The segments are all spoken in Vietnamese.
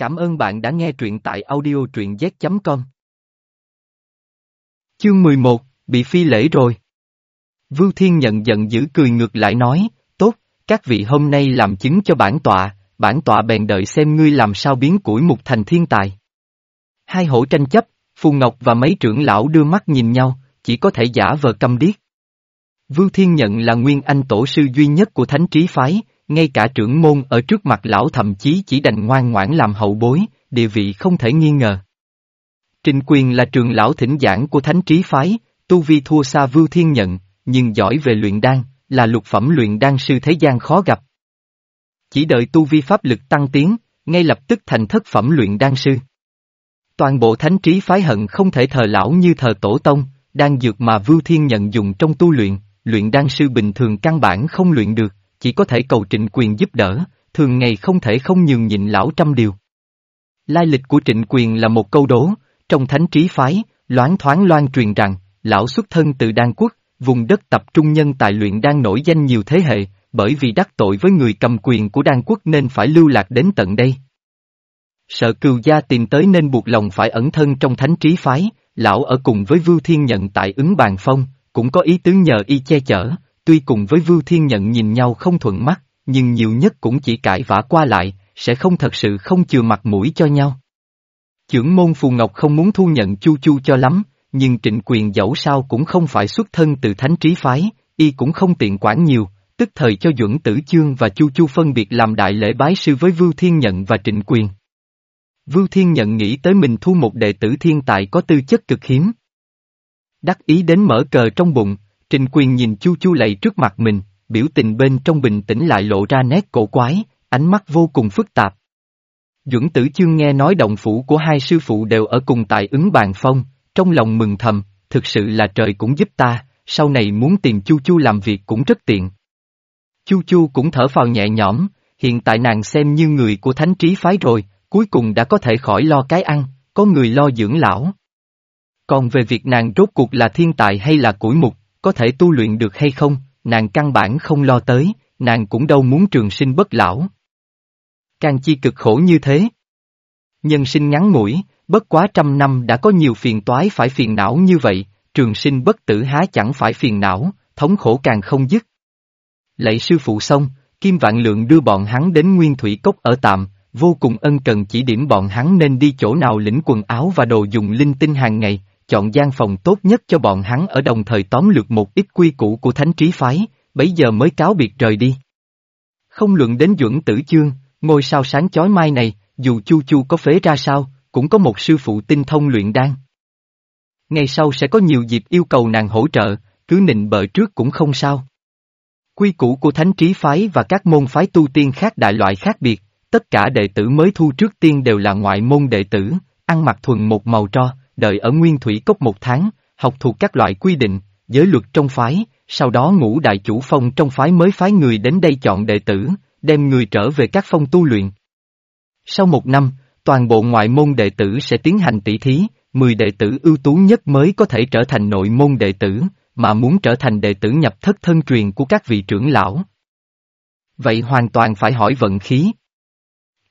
Cảm ơn bạn đã nghe truyện tại audio truyện z.com. Chương 11, bị phi lễ rồi. Vưu Thiên nhận giận dữ cười ngược lại nói, tốt, các vị hôm nay làm chứng cho bản tọa, bản tọa bèn đợi xem ngươi làm sao biến củi mục thành thiên tài. Hai hổ tranh chấp, Phù Ngọc và mấy trưởng lão đưa mắt nhìn nhau, chỉ có thể giả vờ câm điếc. Vưu Thiên Nhận là nguyên anh tổ sư duy nhất của thánh trí phái, ngay cả trưởng môn ở trước mặt lão thậm chí chỉ đành ngoan ngoãn làm hậu bối, địa vị không thể nghi ngờ. Trình quyền là trường lão thỉnh giảng của thánh trí phái, tu vi thua xa Vưu Thiên Nhận, nhưng giỏi về luyện đan, là lục phẩm luyện đan sư thế gian khó gặp. Chỉ đợi tu vi pháp lực tăng tiến, ngay lập tức thành thất phẩm luyện đan sư. Toàn bộ thánh trí phái hận không thể thờ lão như thờ tổ tông, đang dược mà Vưu Thiên Nhận dùng trong tu luyện, luyện đan sư bình thường căn bản không luyện được, chỉ có thể cầu trịnh quyền giúp đỡ, thường ngày không thể không nhường nhịn lão trăm điều. Lai lịch của trịnh quyền là một câu đố, trong thánh trí phái, loáng thoáng loan truyền rằng, lão xuất thân từ đan quốc, vùng đất tập trung nhân tài luyện đang nổi danh nhiều thế hệ, bởi vì đắc tội với người cầm quyền của đan quốc nên phải lưu lạc đến tận đây. Sợ cừu gia tìm tới nên buộc lòng phải ẩn thân trong thánh trí phái, lão ở cùng với Vưu Thiên Nhận tại ứng bàn phong, cũng có ý tứ nhờ y che chở, tuy cùng với Vưu Thiên Nhận nhìn nhau không thuận mắt, nhưng nhiều nhất cũng chỉ cãi vã qua lại, sẽ không thật sự không chừa mặt mũi cho nhau. Chưởng môn Phù Ngọc không muốn thu nhận Chu Chu cho lắm, nhưng trịnh quyền dẫu sao cũng không phải xuất thân từ thánh trí phái, y cũng không tiện quản nhiều, tức thời cho Duẩn Tử Chương và Chu Chu phân biệt làm đại lễ bái sư với Vưu Thiên Nhận và trịnh quyền. Vưu Thiên Nhận nghĩ tới mình thu một đệ tử thiên tài có tư chất cực hiếm. Đắc ý đến mở cờ trong bụng, Trình Quyền nhìn Chu Chu lạy trước mặt mình, biểu tình bên trong bình tĩnh lại lộ ra nét cổ quái, ánh mắt vô cùng phức tạp. Duẩn Tử Chương nghe nói động phủ của hai sư phụ đều ở cùng tại ứng bàn phong, trong lòng mừng thầm, thực sự là trời cũng giúp ta, sau này muốn tìm Chu Chu làm việc cũng rất tiện. Chu Chu cũng thở phào nhẹ nhõm, hiện tại nàng xem như người của thánh trí phái rồi, cuối cùng đã có thể khỏi lo cái ăn, có người lo dưỡng lão. Còn về việc nàng rốt cuộc là thiên tài hay là củi mục, có thể tu luyện được hay không, nàng căn bản không lo tới, nàng cũng đâu muốn trường sinh bất lão. Càng chi cực khổ như thế. Nhân sinh ngắn ngủi, bất quá trăm năm đã có nhiều phiền toái phải phiền não như vậy, trường sinh bất tử há chẳng phải phiền não, thống khổ càng không dứt. Lạy sư phụ xong, Kim Vạn Lượng đưa bọn hắn đến Nguyên Thủy Cốc ở tạm, vô cùng ân cần chỉ điểm bọn hắn nên đi chỗ nào lĩnh quần áo và đồ dùng linh tinh hàng ngày, chọn gian phòng tốt nhất cho bọn hắn ở đồng thời tóm lược một ít quy củ của thánh trí phái, bấy giờ mới cáo biệt rời đi. Không luận đến duẩn tử chương, ngôi sao sáng chói mai này, dù chu chu có phế ra sao, cũng có một sư phụ tinh thông luyện đan. Ngày sau sẽ có nhiều dịp yêu cầu nàng hỗ trợ, cứ nịnh bợ trước cũng không sao. Quy củ của thánh trí phái và các môn phái tu tiên khác đại loại khác biệt, tất cả đệ tử mới thu trước tiên đều là ngoại môn đệ tử, ăn mặc thuần một màu tro, đợi ở Nguyên Thủy Cốc một tháng, học thuộc các loại quy định, giới luật trong phái, sau đó ngũ đại chủ phong trong phái mới phái người đến đây chọn đệ tử, đem người trở về các phong tu luyện. Sau một năm, toàn bộ ngoại môn đệ tử sẽ tiến hành tỷ thí, 10 đệ tử ưu tú nhất mới có thể trở thành nội môn đệ tử, mà muốn trở thành đệ tử nhập thất thân truyền của các vị trưởng lão. Vậy hoàn toàn phải hỏi vận khí.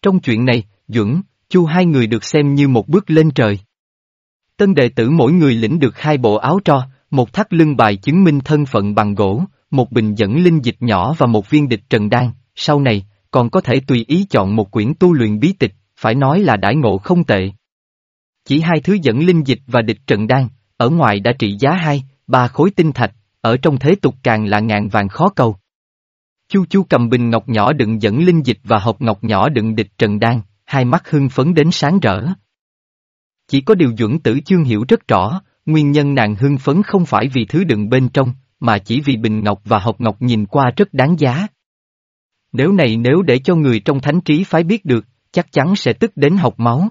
Trong chuyện này, Duẩn, Chu hai người được xem như một bước lên trời. Tân đệ tử mỗi người lĩnh được hai bộ áo tro, một thắt lưng bài chứng minh thân phận bằng gỗ, một bình dẫn linh dịch nhỏ và một viên địch trần đan, sau này, còn có thể tùy ý chọn một quyển tu luyện bí tịch, phải nói là đãi ngộ không tệ. Chỉ hai thứ dẫn linh dịch và địch trần đan, ở ngoài đã trị giá hai, ba khối tinh thạch, ở trong thế tục càng là ngàn vàng khó cầu. Chu Chu cầm bình ngọc nhỏ đựng dẫn linh dịch và hộp ngọc nhỏ đựng địch trần đan, hai mắt hưng phấn đến sáng rỡ. Chỉ có điều dưỡng Tử Chương hiểu rất rõ, nguyên nhân nàng hưng phấn không phải vì thứ đựng bên trong, mà chỉ vì bình ngọc và hộp ngọc nhìn qua rất đáng giá. Nếu này nếu để cho người trong thánh trí phái biết được, chắc chắn sẽ tức đến học máu.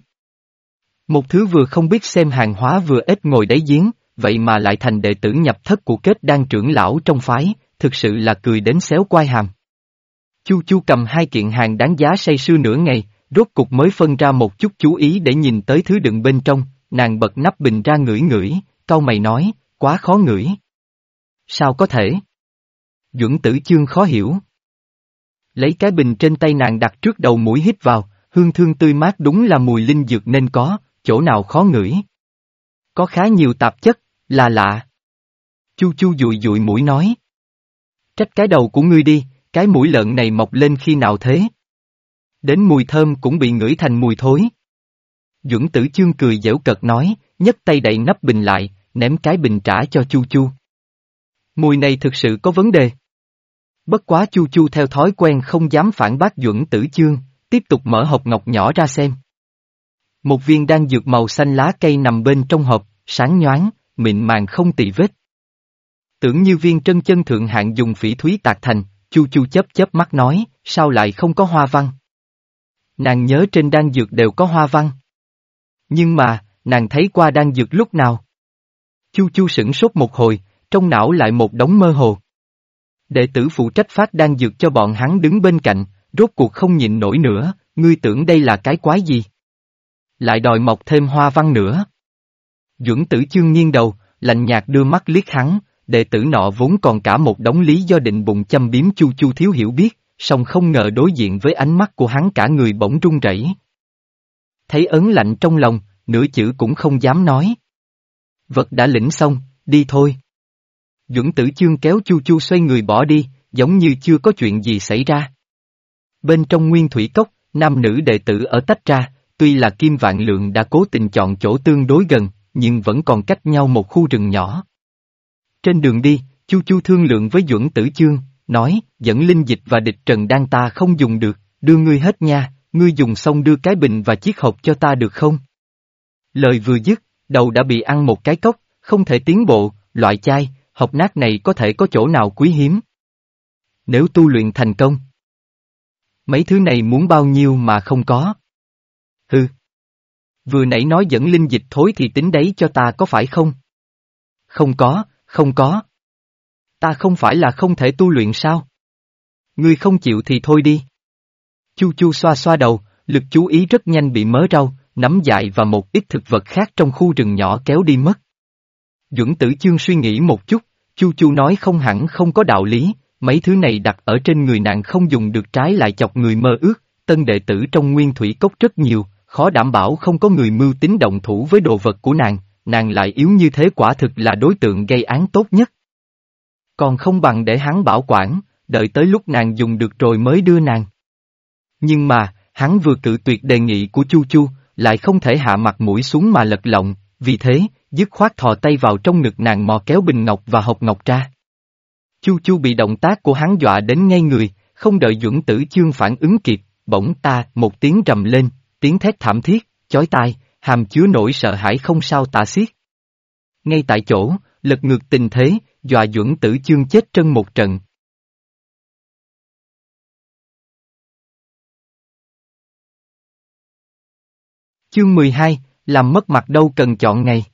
Một thứ vừa không biết xem hàng hóa vừa ít ngồi đáy giếng, vậy mà lại thành đệ tử nhập thất của kết đang trưởng lão trong phái, thực sự là cười đến xéo quai hàm. Chu Chu cầm hai kiện hàng đáng giá say sưa nửa ngày, rốt cục mới phân ra một chút chú ý để nhìn tới thứ đựng bên trong, nàng bật nắp bình ra ngửi ngửi, câu mày nói, quá khó ngửi. Sao có thể? Duẩn tử chương khó hiểu. Lấy cái bình trên tay nàng đặt trước đầu mũi hít vào, hương thơm tươi mát đúng là mùi linh dược nên có, chỗ nào khó ngửi. Có khá nhiều tạp chất, là lạ. Chu Chu dụi dụi mũi nói. Trách cái đầu của ngươi đi, cái mũi lợn này mọc lên khi nào thế? Đến mùi thơm cũng bị ngửi thành mùi thối. Duẩn tử chương cười dễu cợt nói, nhấc tay đậy nắp bình lại, ném cái bình trả cho Chu Chu. Mùi này thực sự có vấn đề. Bất quá Chu Chu theo thói quen không dám phản bác Duẩn tử chương, tiếp tục mở hộp ngọc nhỏ ra xem. Một viên đan dược màu xanh lá cây nằm bên trong hộp, sáng nhoáng, mịn màng không tỳ vết. Tưởng như viên trân chân thượng hạng dùng phỉ thúy tạc thành, Chu Chu chớp chớp mắt nói, sao lại không có hoa văn? Nàng nhớ trên đan dược đều có hoa văn. Nhưng mà, nàng thấy qua đan dược lúc nào? Chu Chu sửng sốt một hồi, trong não lại một đống mơ hồ. Đệ tử phụ trách phát đan dược cho bọn hắn đứng bên cạnh, rốt cuộc không nhịn nổi nữa, ngươi tưởng đây là cái quái gì? Lại đòi mọc thêm hoa văn nữa. dưỡng tử chương nghiêng đầu, lạnh nhạt đưa mắt liếc hắn, đệ tử nọ vốn còn cả một đống lý do định bụng châm biếm chu chu thiếu hiểu biết, song không ngờ đối diện với ánh mắt của hắn cả người bỗng run rẩy. Thấy ấn lạnh trong lòng, nửa chữ cũng không dám nói. Vật đã lĩnh xong, đi thôi. Duẩn tử chương kéo chu chu xoay người bỏ đi, giống như chưa có chuyện gì xảy ra. Bên trong nguyên thủy cốc, nam nữ đệ tử ở tách ra, tuy là Kim Vạn Lượng đã cố tình chọn chỗ tương đối gần, nhưng vẫn còn cách nhau một khu rừng nhỏ. Trên đường đi, Chu Chu thương lượng với Duẩn Tử Chương, nói, dẫn linh dịch và địch trần đan ta không dùng được, đưa ngươi hết nha, ngươi dùng xong đưa cái bình và chiếc hộp cho ta được không? Lời vừa dứt, đầu đã bị ăn một cái cốc, không thể tiến bộ, loại chai, hộp nát này có thể có chỗ nào quý hiếm. Nếu tu luyện thành công, mấy thứ này muốn bao nhiêu mà không có. Hừ. Vừa nãy nói dẫn linh dịch thối thì tính đấy cho ta có phải không? Không có, không có. Ta không phải là không thể tu luyện sao? Ngươi không chịu thì thôi đi. Chu chu xoa xoa đầu, lực chú ý rất nhanh bị mớ rau, nắm dại và một ít thực vật khác trong khu rừng nhỏ kéo đi mất. Duẩn tử chương suy nghĩ một chút, chu chu nói không hẳn không có đạo lý, mấy thứ này đặt ở trên người nạn không dùng được trái lại chọc người mơ ước, tân đệ tử trong nguyên thủy cốc rất nhiều, khó đảm bảo không có người mưu tính động thủ với đồ vật của nàng, nàng lại yếu như thế quả thực là đối tượng gây án tốt nhất. Còn không bằng để hắn bảo quản, đợi tới lúc nàng dùng được rồi mới đưa nàng. Nhưng mà, hắn vừa cự tuyệt đề nghị của Chu Chu, lại không thể hạ mặt mũi xuống mà lật lọng, vì thế, dứt khoát thò tay vào trong ngực nàng mò kéo bình ngọc và hộp ngọc ra. Chu Chu bị động tác của hắn dọa đến ngay người, không đợi Duẩn Tử Chương phản ứng kịp, bỗng ta một tiếng rầm lên, tiếng thét thảm thiết, chói tai, hàm chứa nỗi sợ hãi không sao tả xiết. Ngay tại chỗ, lật ngược tình thế, dọa dưỡng Tử Chương chết trân một trận. Chương 12, làm mất mặt đâu cần chọn ngày.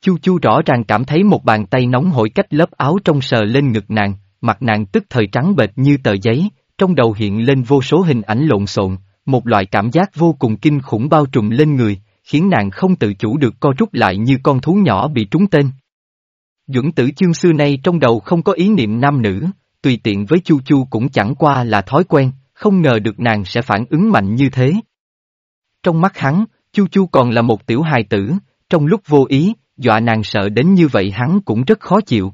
Chu Chu rõ ràng cảm thấy một bàn tay nóng hổi cách lớp áo trong sờ lên ngực nàng, mặt nàng tức thời trắng bệch như tờ giấy, trong đầu hiện lên vô số hình ảnh lộn xộn, một loại cảm giác vô cùng kinh khủng bao trùm lên người, khiến nàng không tự chủ được co rút lại như con thú nhỏ bị trúng tên. Duẩn tử chương xưa nay trong đầu không có ý niệm nam nữ, tùy tiện với Chu Chu cũng chẳng qua là thói quen, không ngờ được nàng sẽ phản ứng mạnh như thế. Trong mắt hắn, Chu Chu còn là một tiểu hài tử, trong lúc vô ý, dọa nàng sợ đến như vậy hắn cũng rất khó chịu.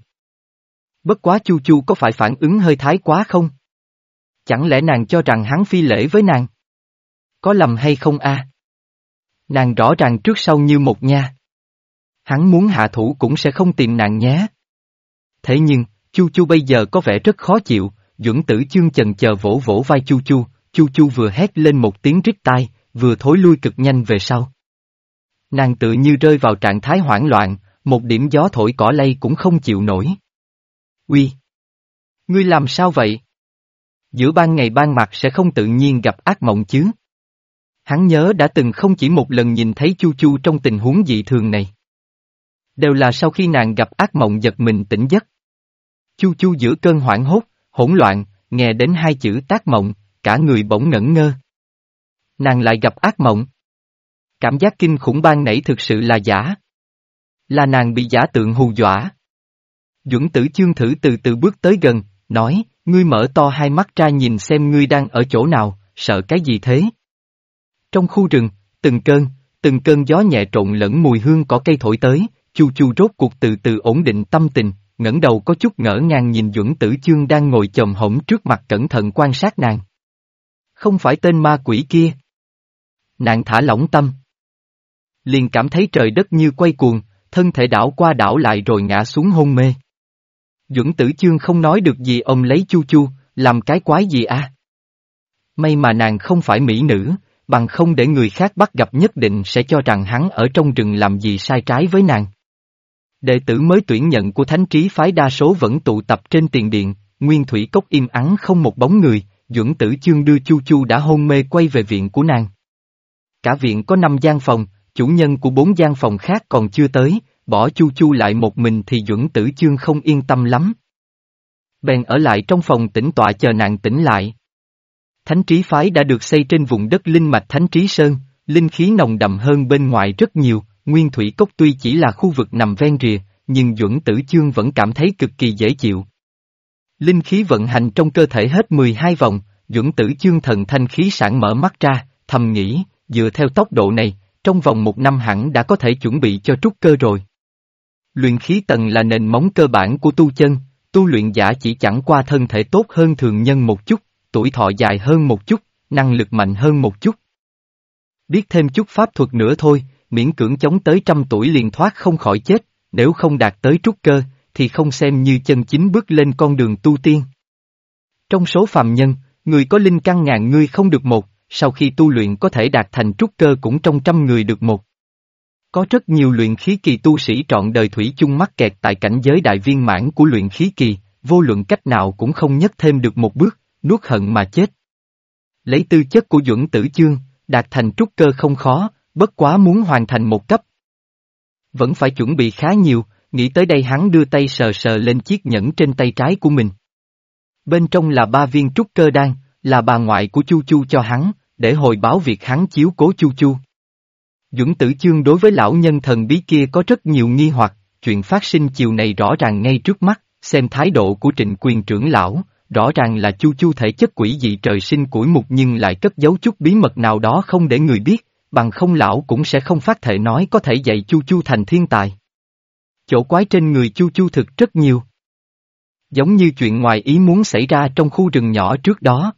Bất quá Chu Chu có phải phản ứng hơi thái quá không? Chẳng lẽ nàng cho rằng hắn phi lễ với nàng? Có lầm hay không a? Nàng rõ ràng trước sau như một nha. Hắn muốn hạ thủ cũng sẽ không tìm nàng nhé. Thế nhưng, Chu Chu bây giờ có vẻ rất khó chịu, Duẩn Tử Chương chần chờ vỗ vỗ vai Chu Chu, Chu Chu vừa hét lên một tiếng rít tai, vừa thối lui cực nhanh về sau. Nàng tự như rơi vào trạng thái hoảng loạn, một điểm gió thổi cỏ lay cũng không chịu nổi. Uy! Ngươi làm sao vậy? Giữa ban ngày ban mặt sẽ không tự nhiên gặp ác mộng chứ? Hắn nhớ đã từng không chỉ một lần nhìn thấy Chu Chu trong tình huống dị thường này. Đều là sau khi nàng gặp ác mộng giật mình tỉnh giấc. Chu Chu giữa cơn hoảng hốt, hỗn loạn, nghe đến hai chữ tác mộng, cả người bỗng ngẩn ngơ. Nàng lại gặp ác mộng. Cảm giác kinh khủng ban nãy thực sự là giả. Là nàng bị giả tượng hù dọa. Duẩn tử chương thử từ từ bước tới gần, nói, ngươi mở to hai mắt ra nhìn xem ngươi đang ở chỗ nào, sợ cái gì thế? Trong khu rừng, từng cơn, từng cơn gió nhẹ trộn lẫn mùi hương cỏ cây thổi tới, Chu Chu rốt cuộc từ từ ổn định tâm tình, ngẩng đầu có chút ngỡ ngàng nhìn Duẩn Tử Chương đang ngồi chồm hổm trước mặt cẩn thận quan sát nàng. Không phải tên ma quỷ kia. Nàng thả lỏng tâm. Liền cảm thấy trời đất như quay cuồng, thân thể đảo qua đảo lại rồi ngã xuống hôn mê. Duẩn Tử Chương không nói được gì ông lấy Chu Chu, làm cái quái gì a? May mà nàng không phải mỹ nữ, bằng không để người khác bắt gặp nhất định sẽ cho rằng hắn ở trong rừng làm gì sai trái với nàng. Đệ tử mới tuyển nhận của thánh trí phái đa số vẫn tụ tập trên tiền điện, nguyên thủy cốc im ắng không một bóng người, dưỡng tử chương đưa Chu Chu đã hôn mê quay về viện của nàng. Cả viện có năm gian phòng, chủ nhân của bốn gian phòng khác còn chưa tới, bỏ Chu Chu lại một mình thì dưỡng tử chương không yên tâm lắm. Bèn ở lại trong phòng tĩnh tọa chờ nàng tỉnh lại. Thánh trí phái đã được xây trên vùng đất linh mạch Thánh trí Sơn, linh khí nồng đậm hơn bên ngoài rất nhiều, Nguyên Thủy Cốc tuy chỉ là khu vực nằm ven rìa, nhưng Duẩn Tử Chương vẫn cảm thấy cực kỳ dễ chịu. Linh khí vận hành trong cơ thể hết 12 vòng, Duẩn Tử Chương thần thanh khí sản mở mắt ra, thầm nghĩ, dựa theo tốc độ này, trong vòng một năm hẳn đã có thể chuẩn bị cho trúc cơ rồi. Luyện khí tầng là nền móng cơ bản của tu chân, tu luyện giả chỉ chẳng qua thân thể tốt hơn thường nhân một chút, tuổi thọ dài hơn một chút, năng lực mạnh hơn một chút. Biết thêm chút pháp thuật nữa thôi, miễn cưỡng chống tới trăm tuổi liền thoát không khỏi chết, nếu không đạt tới trúc cơ, thì không xem như chân chính bước lên con đường tu tiên. Trong số phàm nhân, người có linh căn ngàn người không được một, sau khi tu luyện có thể đạt thành trúc cơ cũng trong trăm người được một. Có rất nhiều luyện khí kỳ tu sĩ trọn đời thủy chung mắc kẹt tại cảnh giới đại viên mãn của luyện khí kỳ, vô luận cách nào cũng không nhất thêm được một bước, nuốt hận mà chết. Lấy tư chất của duẩn tử chương, đạt thành trúc cơ không khó, bất quá muốn hoàn thành một cấp. Vẫn phải chuẩn bị khá nhiều, nghĩ tới đây hắn đưa tay sờ sờ lên chiếc nhẫn trên tay trái của mình. Bên trong là ba viên trúc cơ đan, là bà ngoại của Chu Chu cho hắn, để hồi báo việc hắn chiếu cố Chu Chu. Dũng tử chương đối với lão nhân thần bí kia có rất nhiều nghi hoặc, chuyện phát sinh chiều này rõ ràng ngay trước mắt, xem thái độ của trịnh quyền trưởng lão, rõ ràng là Chu Chu thể chất quỷ dị trời sinh củi mục nhưng lại cất giấu chút bí mật nào đó không để người biết, bằng không lão cũng sẽ không phát thể nói có thể dạy Chu Chu thành thiên tài. Chỗ quái trên người Chu Chu thực rất nhiều. Giống như chuyện ngoài ý muốn xảy ra trong khu rừng nhỏ trước đó.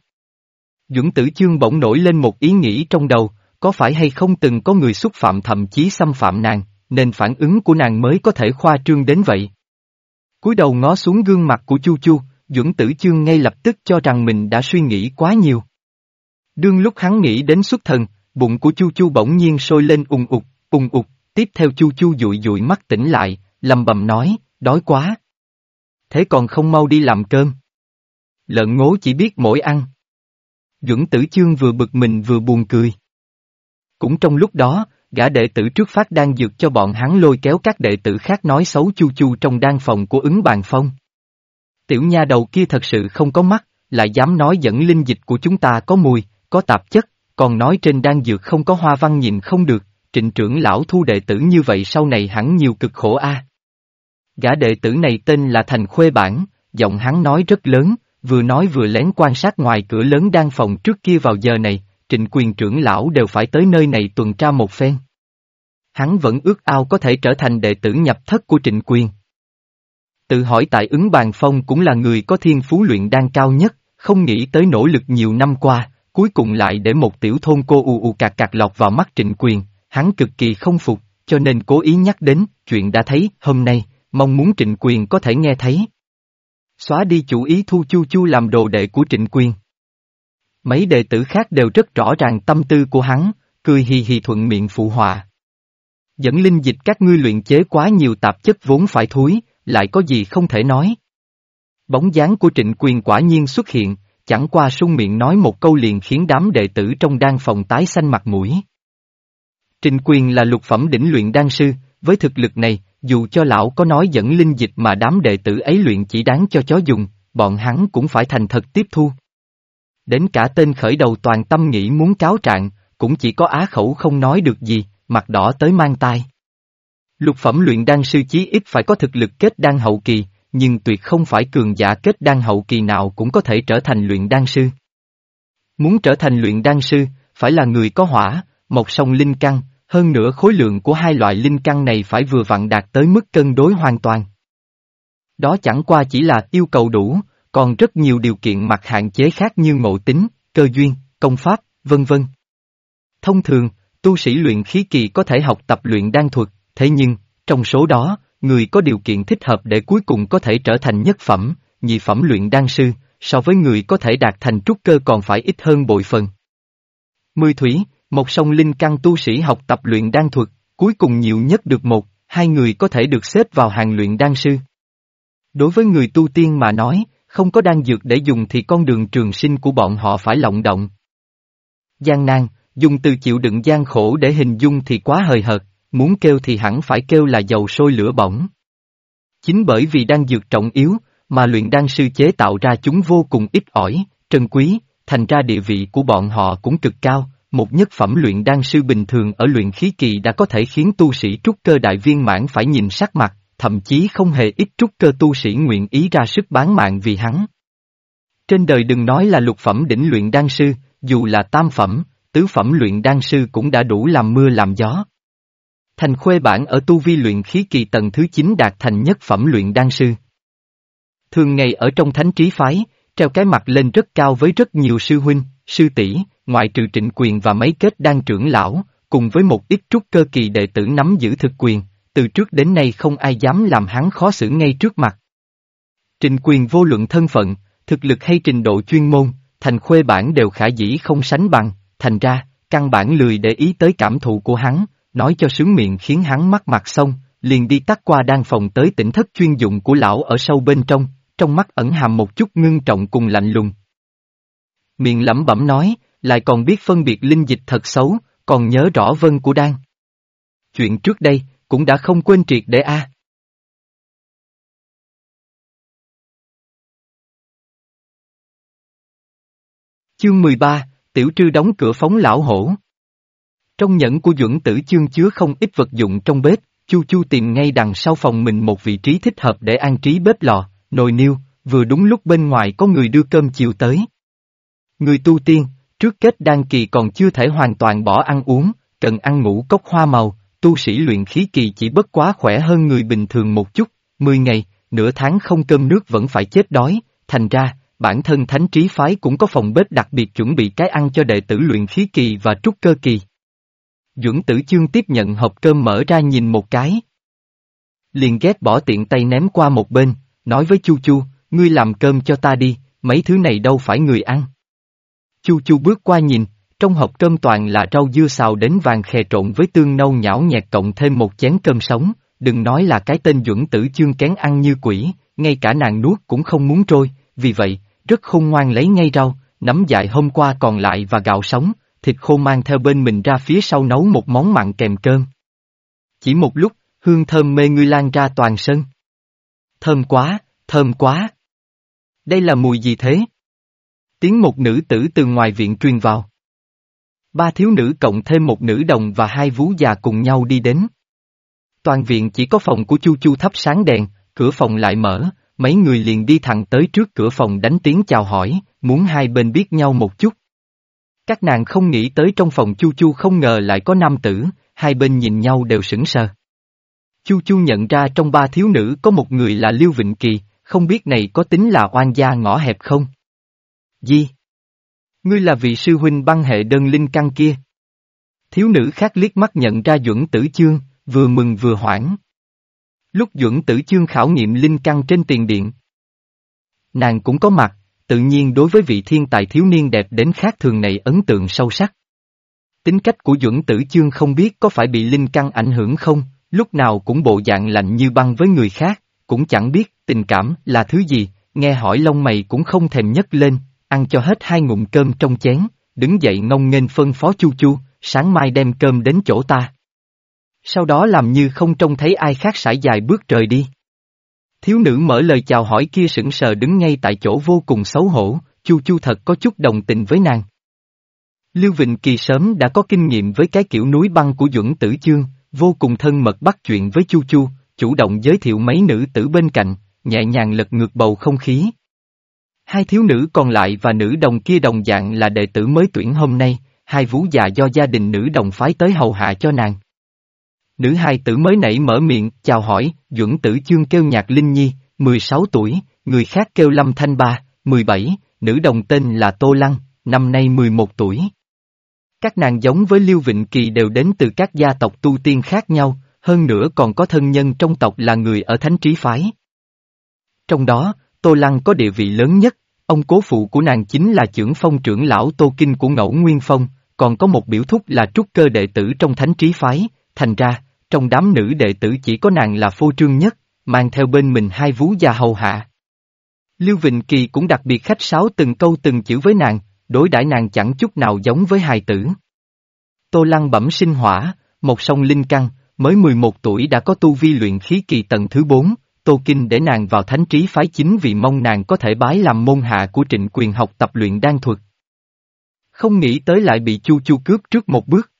dưỡng tử chương bỗng nổi lên một ý nghĩ trong đầu, có phải hay không từng có người xúc phạm thậm chí xâm phạm nàng, nên phản ứng của nàng mới có thể khoa trương đến vậy. cúi đầu ngó xuống gương mặt của Chu Chu, dưỡng Tử Chương ngay lập tức cho rằng mình đã suy nghĩ quá nhiều. Đương lúc hắn nghĩ đến xuất thần, bụng của Chu Chu bỗng nhiên sôi lên ùng ục, ùng ục, tiếp theo Chu Chu dụi dụi mắt tỉnh lại, lầm bầm nói, đói quá. Thế còn không mau đi làm cơm. Lợn ngố chỉ biết mỗi ăn. Duẩn Tử Chương vừa bực mình vừa buồn cười. Cũng trong lúc đó, gã đệ tử trước phát đang dược cho bọn hắn lôi kéo các đệ tử khác nói xấu Chu Chu trong đan phòng của ứng bàn phong. Tiểu nha đầu kia thật sự không có mắt, lại dám nói dẫn linh dịch của chúng ta có mùi, có tạp chất, còn nói trên đan dược không có hoa văn nhìn không được, trịnh trưởng lão thu đệ tử như vậy sau này hẳn nhiều cực khổ a. Gã đệ tử này tên là Thành Khuê Bản, giọng hắn nói rất lớn, vừa nói vừa lén quan sát ngoài cửa lớn đan phòng trước kia vào giờ này, trịnh quyền trưởng lão đều phải tới nơi này tuần tra một phen. Hắn vẫn ước ao có thể trở thành đệ tử nhập thất của trịnh quyền. Tự hỏi tại ứng bàn phong cũng là người có thiên phú luyện đan cao nhất, không nghĩ tới nỗ lực nhiều năm qua, cuối cùng lại để một tiểu thôn cô u u cạc cạc lọt vào mắt trịnh quyền, hắn cực kỳ không phục, cho nên cố ý nhắc đến, chuyện đã thấy, hôm nay, mong muốn trịnh quyền có thể nghe thấy. Xóa đi chủ ý thu chu chu làm đồ đệ của trịnh quyền. Mấy đệ tử khác đều rất rõ ràng tâm tư của hắn, cười hì hì thuận miệng phụ họa. Dẫn linh dịch các ngươi luyện chế quá nhiều tạp chất vốn phải thúi, lại có gì không thể nói. Bóng dáng của trịnh quyền quả nhiên xuất hiện, chẳng qua sung miệng nói một câu liền khiến đám đệ tử trong đan phòng tái xanh mặt mũi. Trịnh quyền là lục phẩm đỉnh luyện đan sư, với thực lực này, dù cho lão có nói dẫn linh dịch mà đám đệ tử ấy luyện chỉ đáng cho chó dùng, bọn hắn cũng phải thành thật tiếp thu. Đến cả tên khởi đầu toàn tâm nghĩ muốn cáo trạng, cũng chỉ có á khẩu không nói được gì, mặt đỏ tới mang tai. Lục phẩm luyện đan sư chí ít phải có thực lực kết đan hậu kỳ, nhưng tuyệt không phải cường giả kết đan hậu kỳ nào cũng có thể trở thành luyện đan sư. Muốn trở thành luyện đan sư, phải là người có hỏa, một sông linh căn, hơn nữa khối lượng của hai loại linh căn này phải vừa vặn đạt tới mức cân đối hoàn toàn. Đó chẳng qua chỉ là yêu cầu đủ, còn rất nhiều điều kiện mặt hạn chế khác như ngộ tính, cơ duyên, công pháp, vân vân. Thông thường, tu sĩ luyện khí kỳ có thể học tập luyện đan thuật, thế nhưng, trong số đó, người có điều kiện thích hợp để cuối cùng có thể trở thành nhất phẩm, nhị phẩm luyện đan sư, so với người có thể đạt thành trúc cơ còn phải ít hơn bội phần. Mười thủy, một sông linh căn tu sĩ học tập luyện đan thuật, cuối cùng nhiều nhất được một, hai người có thể được xếp vào hàng luyện đan sư. Đối với người tu tiên mà nói, không có đan dược để dùng thì con đường trường sinh của bọn họ phải lộng động. Gian nan, dùng từ chịu đựng gian khổ để hình dung thì quá hời hợt, muốn kêu thì hẳn phải kêu là dầu sôi lửa bỏng. Chính bởi vì đang dược trọng yếu, mà luyện đan sư chế tạo ra chúng vô cùng ít ỏi, trân quý, thành ra địa vị của bọn họ cũng cực cao, một nhất phẩm luyện đan sư bình thường ở luyện khí kỳ đã có thể khiến tu sĩ trúc cơ đại viên mãn phải nhìn sắc mặt, thậm chí không hề ít trúc cơ tu sĩ nguyện ý ra sức bán mạng vì hắn. Trên đời đừng nói là lục phẩm đỉnh luyện đan sư, dù là tam phẩm, tứ phẩm luyện đan sư cũng đã đủ làm mưa làm gió. Thành khuê bản ở tu vi luyện khí kỳ tầng thứ 9 đạt thành nhất phẩm luyện đan sư. Thường ngày ở trong thánh trí phái, treo cái mặt lên rất cao với rất nhiều sư huynh, sư tỷ, ngoại trừ trịnh quyền và mấy kết đan trưởng lão, cùng với một ít trúc cơ kỳ đệ tử nắm giữ thực quyền, từ trước đến nay không ai dám làm hắn khó xử ngay trước mặt. Trịnh quyền vô luận thân phận, thực lực hay trình độ chuyên môn, thành khuê bản đều khả dĩ không sánh bằng, thành ra, căn bản lười để ý tới cảm thụ của hắn, nói cho sướng miệng khiến hắn mắc mặt xong, liền đi tắt qua đan phòng tới tỉnh thất chuyên dụng của lão ở sâu bên trong, trong mắt ẩn hàm một chút ngưng trọng cùng lạnh lùng. Miệng lẩm bẩm nói, lại còn biết phân biệt linh dịch thật xấu, còn nhớ rõ vân của đan. Chuyện trước đây, cũng đã không quên triệt để a. Chương 13, Tiểu Trư đóng cửa phóng lão hổ. Trong nhẫn của duẩn tử chương chứa không ít vật dụng trong bếp, Chu Chu tìm ngay đằng sau phòng mình một vị trí thích hợp để an trí bếp lò, nồi niêu, vừa đúng lúc bên ngoài có người đưa cơm chiều tới. Người tu tiên, trước kết đan kỳ còn chưa thể hoàn toàn bỏ ăn uống, cần ăn ngủ cốc hoa màu, tu sĩ luyện khí kỳ chỉ bất quá khỏe hơn người bình thường một chút, 10 ngày, nửa tháng không cơm nước vẫn phải chết đói, thành ra, bản thân thánh trí phái cũng có phòng bếp đặc biệt chuẩn bị cái ăn cho đệ tử luyện khí kỳ và trúc cơ kỳ. Duẩn tử chương tiếp nhận hộp cơm mở ra nhìn một cái. Liền ghét bỏ tiện tay ném qua một bên, nói với Chu Chu, ngươi làm cơm cho ta đi, mấy thứ này đâu phải người ăn. Chu Chu bước qua nhìn, trong hộp cơm toàn là rau dưa xào đến vàng khè trộn với tương nâu nhão nhẹt cộng thêm một chén cơm sống, đừng nói là cái tên Duẩn tử chương kén ăn như quỷ, ngay cả nàng nuốt cũng không muốn trôi, vì vậy, rất khôn ngoan lấy ngay rau, nắm dại hôm qua còn lại và gạo sống, thịt khô mang theo bên mình ra phía sau nấu một món mặn kèm cơm. Chỉ một lúc, hương thơm mê ngươi lan ra toàn sân. Thơm quá, thơm quá. Đây là mùi gì thế? Tiếng một nữ tử từ ngoài viện truyền vào. Ba thiếu nữ cộng thêm một nữ đồng và hai vú già cùng nhau đi đến. Toàn viện chỉ có phòng của Chu Chu thắp sáng đèn, cửa phòng lại mở, mấy người liền đi thẳng tới trước cửa phòng đánh tiếng chào hỏi, muốn hai bên biết nhau một chút. Các nàng không nghĩ tới trong phòng Chu Chu không ngờ lại có nam tử, hai bên nhìn nhau đều sững sờ. Chu Chu nhận ra trong ba thiếu nữ có một người là Lưu Vịnh Kỳ, không biết này có tính là oan gia ngõ hẹp không? Di. Ngươi là vị sư huynh băng hệ đơn linh căn kia. Thiếu nữ khác liếc mắt nhận ra duẩn tử chương, vừa mừng vừa hoảng. Lúc duẩn tử chương khảo nghiệm linh căn trên tiền điện. Nàng cũng có mặt, tự nhiên đối với vị thiên tài thiếu niên đẹp đến khác thường này ấn tượng sâu sắc. Tính cách của duẩn tử chương không biết có phải bị linh căn ảnh hưởng không, lúc nào cũng bộ dạng lạnh như băng với người khác, cũng chẳng biết tình cảm là thứ gì, nghe hỏi lông mày cũng không thèm nhấc lên, ăn cho hết hai ngụm cơm trong chén, đứng dậy ngông nghênh phân phó chu chu, sáng mai đem cơm đến chỗ ta. Sau đó làm như không trông thấy ai khác sải dài bước rời đi. Thiếu nữ mở lời chào hỏi kia sững sờ đứng ngay tại chỗ vô cùng xấu hổ, chu chu thật có chút đồng tình với nàng. Lưu Vịnh Kỳ sớm đã có kinh nghiệm với cái kiểu núi băng của Duẩn Tử Chương, vô cùng thân mật bắt chuyện với Chu Chu, chủ động giới thiệu mấy nữ tử bên cạnh, nhẹ nhàng lật ngược bầu không khí. Hai thiếu nữ còn lại và nữ đồng kia đồng dạng là đệ tử mới tuyển hôm nay, hai vú già do gia đình nữ đồng phái tới hầu hạ cho nàng. Nữ hai tử mới nảy mở miệng, chào hỏi, Duẩn tử chương kêu nhạc Linh Nhi, 16 tuổi, người khác kêu Lâm Thanh Ba, 17, nữ đồng tên là Tô Lăng, năm nay 11 tuổi. Các nàng giống với Lưu Vịnh Kỳ đều đến từ các gia tộc tu tiên khác nhau, hơn nữa còn có thân nhân trong tộc là người ở thánh trí phái. Trong đó, Tô Lăng có địa vị lớn nhất, ông cố phụ của nàng chính là trưởng phong trưởng lão Tô Kinh của Ngẫu Nguyên Phong, còn có một biểu thúc là trúc cơ đệ tử trong thánh trí phái, thành ra, trong đám nữ đệ tử chỉ có nàng là phô trương nhất, mang theo bên mình hai vú già hầu hạ. Lưu Vịnh Kỳ cũng đặc biệt khách sáo từng câu từng chữ với nàng, đối đãi nàng chẳng chút nào giống với hài tử. Tô Lăng bẩm sinh hỏa, một sông linh căn, mới 11 tuổi đã có tu vi luyện khí kỳ tầng thứ 4, Tô Kinh để nàng vào thánh trí phái chính vì mong nàng có thể bái làm môn hạ của trịnh quyền học tập luyện đan thuật. Không nghĩ tới lại bị Chu Chu cướp trước một bước.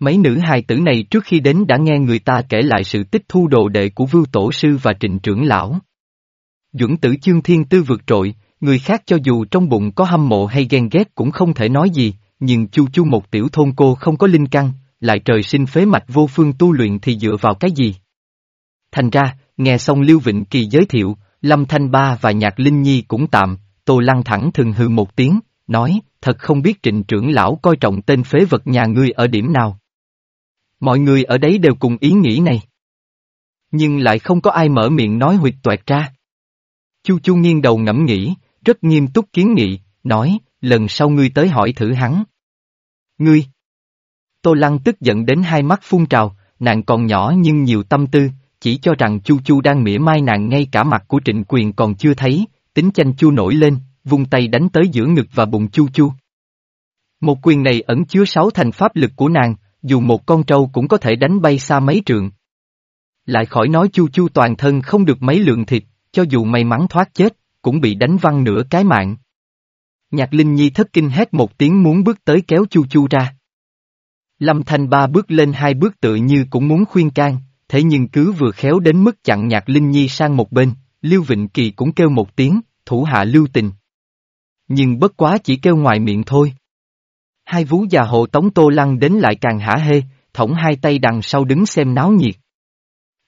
Mấy nữ hài tử này trước khi đến đã nghe người ta kể lại sự tích thu đồ đệ của Vưu Tổ Sư và Trịnh Trưởng Lão. Duẩn tử chương thiên tư vượt trội, người khác cho dù trong bụng có hâm mộ hay ghen ghét cũng không thể nói gì, nhưng Chu Chu một tiểu thôn cô không có linh căn, lại trời sinh phế mạch vô phương tu luyện thì dựa vào cái gì? Thành ra, nghe xong Lưu Vịnh Kỳ giới thiệu, Lâm Thanh Ba và Nhạc Linh Nhi cũng tạm, Tô Lăng thẳng thừng hư một tiếng, nói, thật không biết trịnh trưởng lão coi trọng tên phế vật nhà ngươi ở điểm nào. Mọi người ở đấy đều cùng ý nghĩ này. Nhưng lại không có ai mở miệng nói huyệt toẹt ra. Chu Chu nghiêng đầu ngẫm nghĩ, rất nghiêm túc kiến nghị, nói, lần sau ngươi tới hỏi thử hắn. Ngươi! Tô Lăng tức giận đến hai mắt phun trào, nàng còn nhỏ nhưng nhiều tâm tư, chỉ cho rằng Chu Chu đang mỉa mai nàng ngay cả mặt của trịnh quyền còn chưa thấy, tính chanh chu nổi lên, vung tay đánh tới giữa ngực và bụng Chu Chu. Một quyền này ẩn chứa sáu thành pháp lực của nàng, dù một con trâu cũng có thể đánh bay xa mấy trượng. Lại khỏi nói Chu Chu toàn thân không được mấy lượng thịt, cho dù may mắn thoát chết, cũng bị đánh văng nửa cái mạng. Nhạc Linh Nhi thất kinh hét một tiếng muốn bước tới kéo Chu Chu ra. Lâm Thanh Ba bước lên hai bước tự như cũng muốn khuyên can, thế nhưng cứ vừa khéo đến mức chặn Nhạc Linh Nhi sang một bên, Lưu Vịnh Kỳ cũng kêu một tiếng, thủ hạ lưu tình. Nhưng bất quá chỉ kêu ngoài miệng thôi. Hai vú già hộ tống tô lăng đến lại càng hả hê, thõng hai tay đằng sau đứng xem náo nhiệt.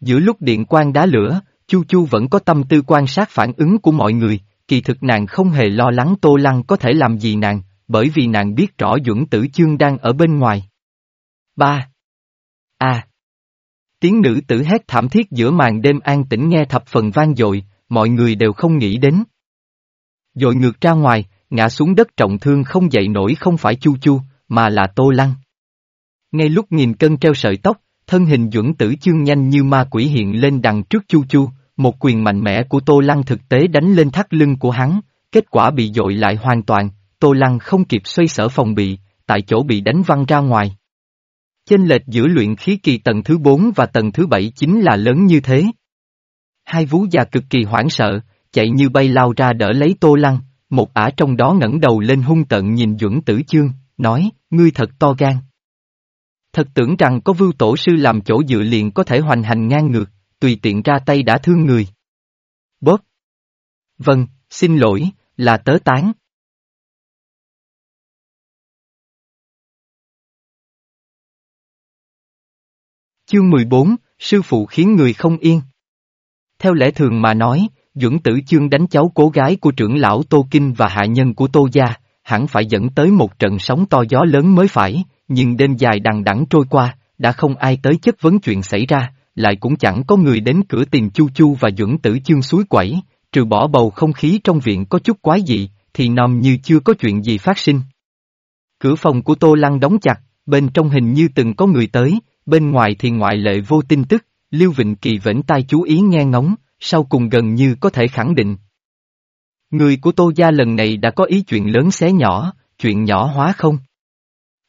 Giữa lúc điện quang đá lửa, Chu Chu vẫn có tâm tư quan sát phản ứng của mọi người, kỳ thực nàng không hề lo lắng Tô Lăng có thể làm gì nàng, bởi vì nàng biết rõ Duẩn Tử Chương đang ở bên ngoài. 3. A. Tiếng nữ tử hét thảm thiết giữa màn đêm an tĩnh nghe thập phần vang dội, mọi người đều không nghĩ đến. Dội ngược ra ngoài, ngã xuống đất trọng thương không dậy nổi không phải Chu Chu, mà là Tô Lăng. Ngay lúc nghìn cân treo sợi tóc, thân hình Duẩn Tử Chương nhanh như ma quỷ hiện lên đằng trước Chu Chu, một quyền mạnh mẽ của Tô Lăng thực tế đánh lên thắt lưng của hắn, kết quả bị dội lại hoàn toàn, Tô Lăng không kịp xoay sở phòng bị, tại chỗ bị đánh văng ra ngoài. Chênh lệch giữa luyện khí kỳ tầng thứ 4 và tầng thứ 7 chính là lớn như thế. Hai vú già cực kỳ hoảng sợ, chạy như bay lao ra đỡ lấy Tô Lăng, một ả trong đó ngẩng đầu lên hung tận nhìn Duẩn Tử Chương, nói, ngươi thật to gan. Thật tưởng rằng có vưu tổ sư làm chỗ dựa liền có thể hoành hành ngang ngược, tùy tiện ra tay đã thương người. Bóp. Vâng, xin lỗi, là tớ tán. Chương 14, Sư phụ khiến người không yên. Theo lẽ thường mà nói, Duẩn Tử Chương đánh cháu cố gái của trưởng lão Tô Kinh và hạ nhân của Tô Gia, hẳn phải dẫn tới một trận sóng to gió lớn mới phải, nhưng đêm dài đằng đẵng trôi qua, đã không ai tới chất vấn chuyện xảy ra, lại cũng chẳng có người đến cửa tìm Chu Chu và Duẩn Tử Chương suối quẩy, trừ bỏ bầu không khí trong viện có chút quái dị, thì nòm như chưa có chuyện gì phát sinh. Cửa phòng của Tô Lăng đóng chặt, bên trong hình như từng có người tới, bên ngoài thì ngoại lệ vô tin tức, Lưu Vịnh Kỳ vẫn tai chú ý nghe ngóng, sau cùng gần như có thể khẳng định. Người của Tô Gia lần này đã có ý chuyện lớn xé nhỏ, chuyện nhỏ hóa không?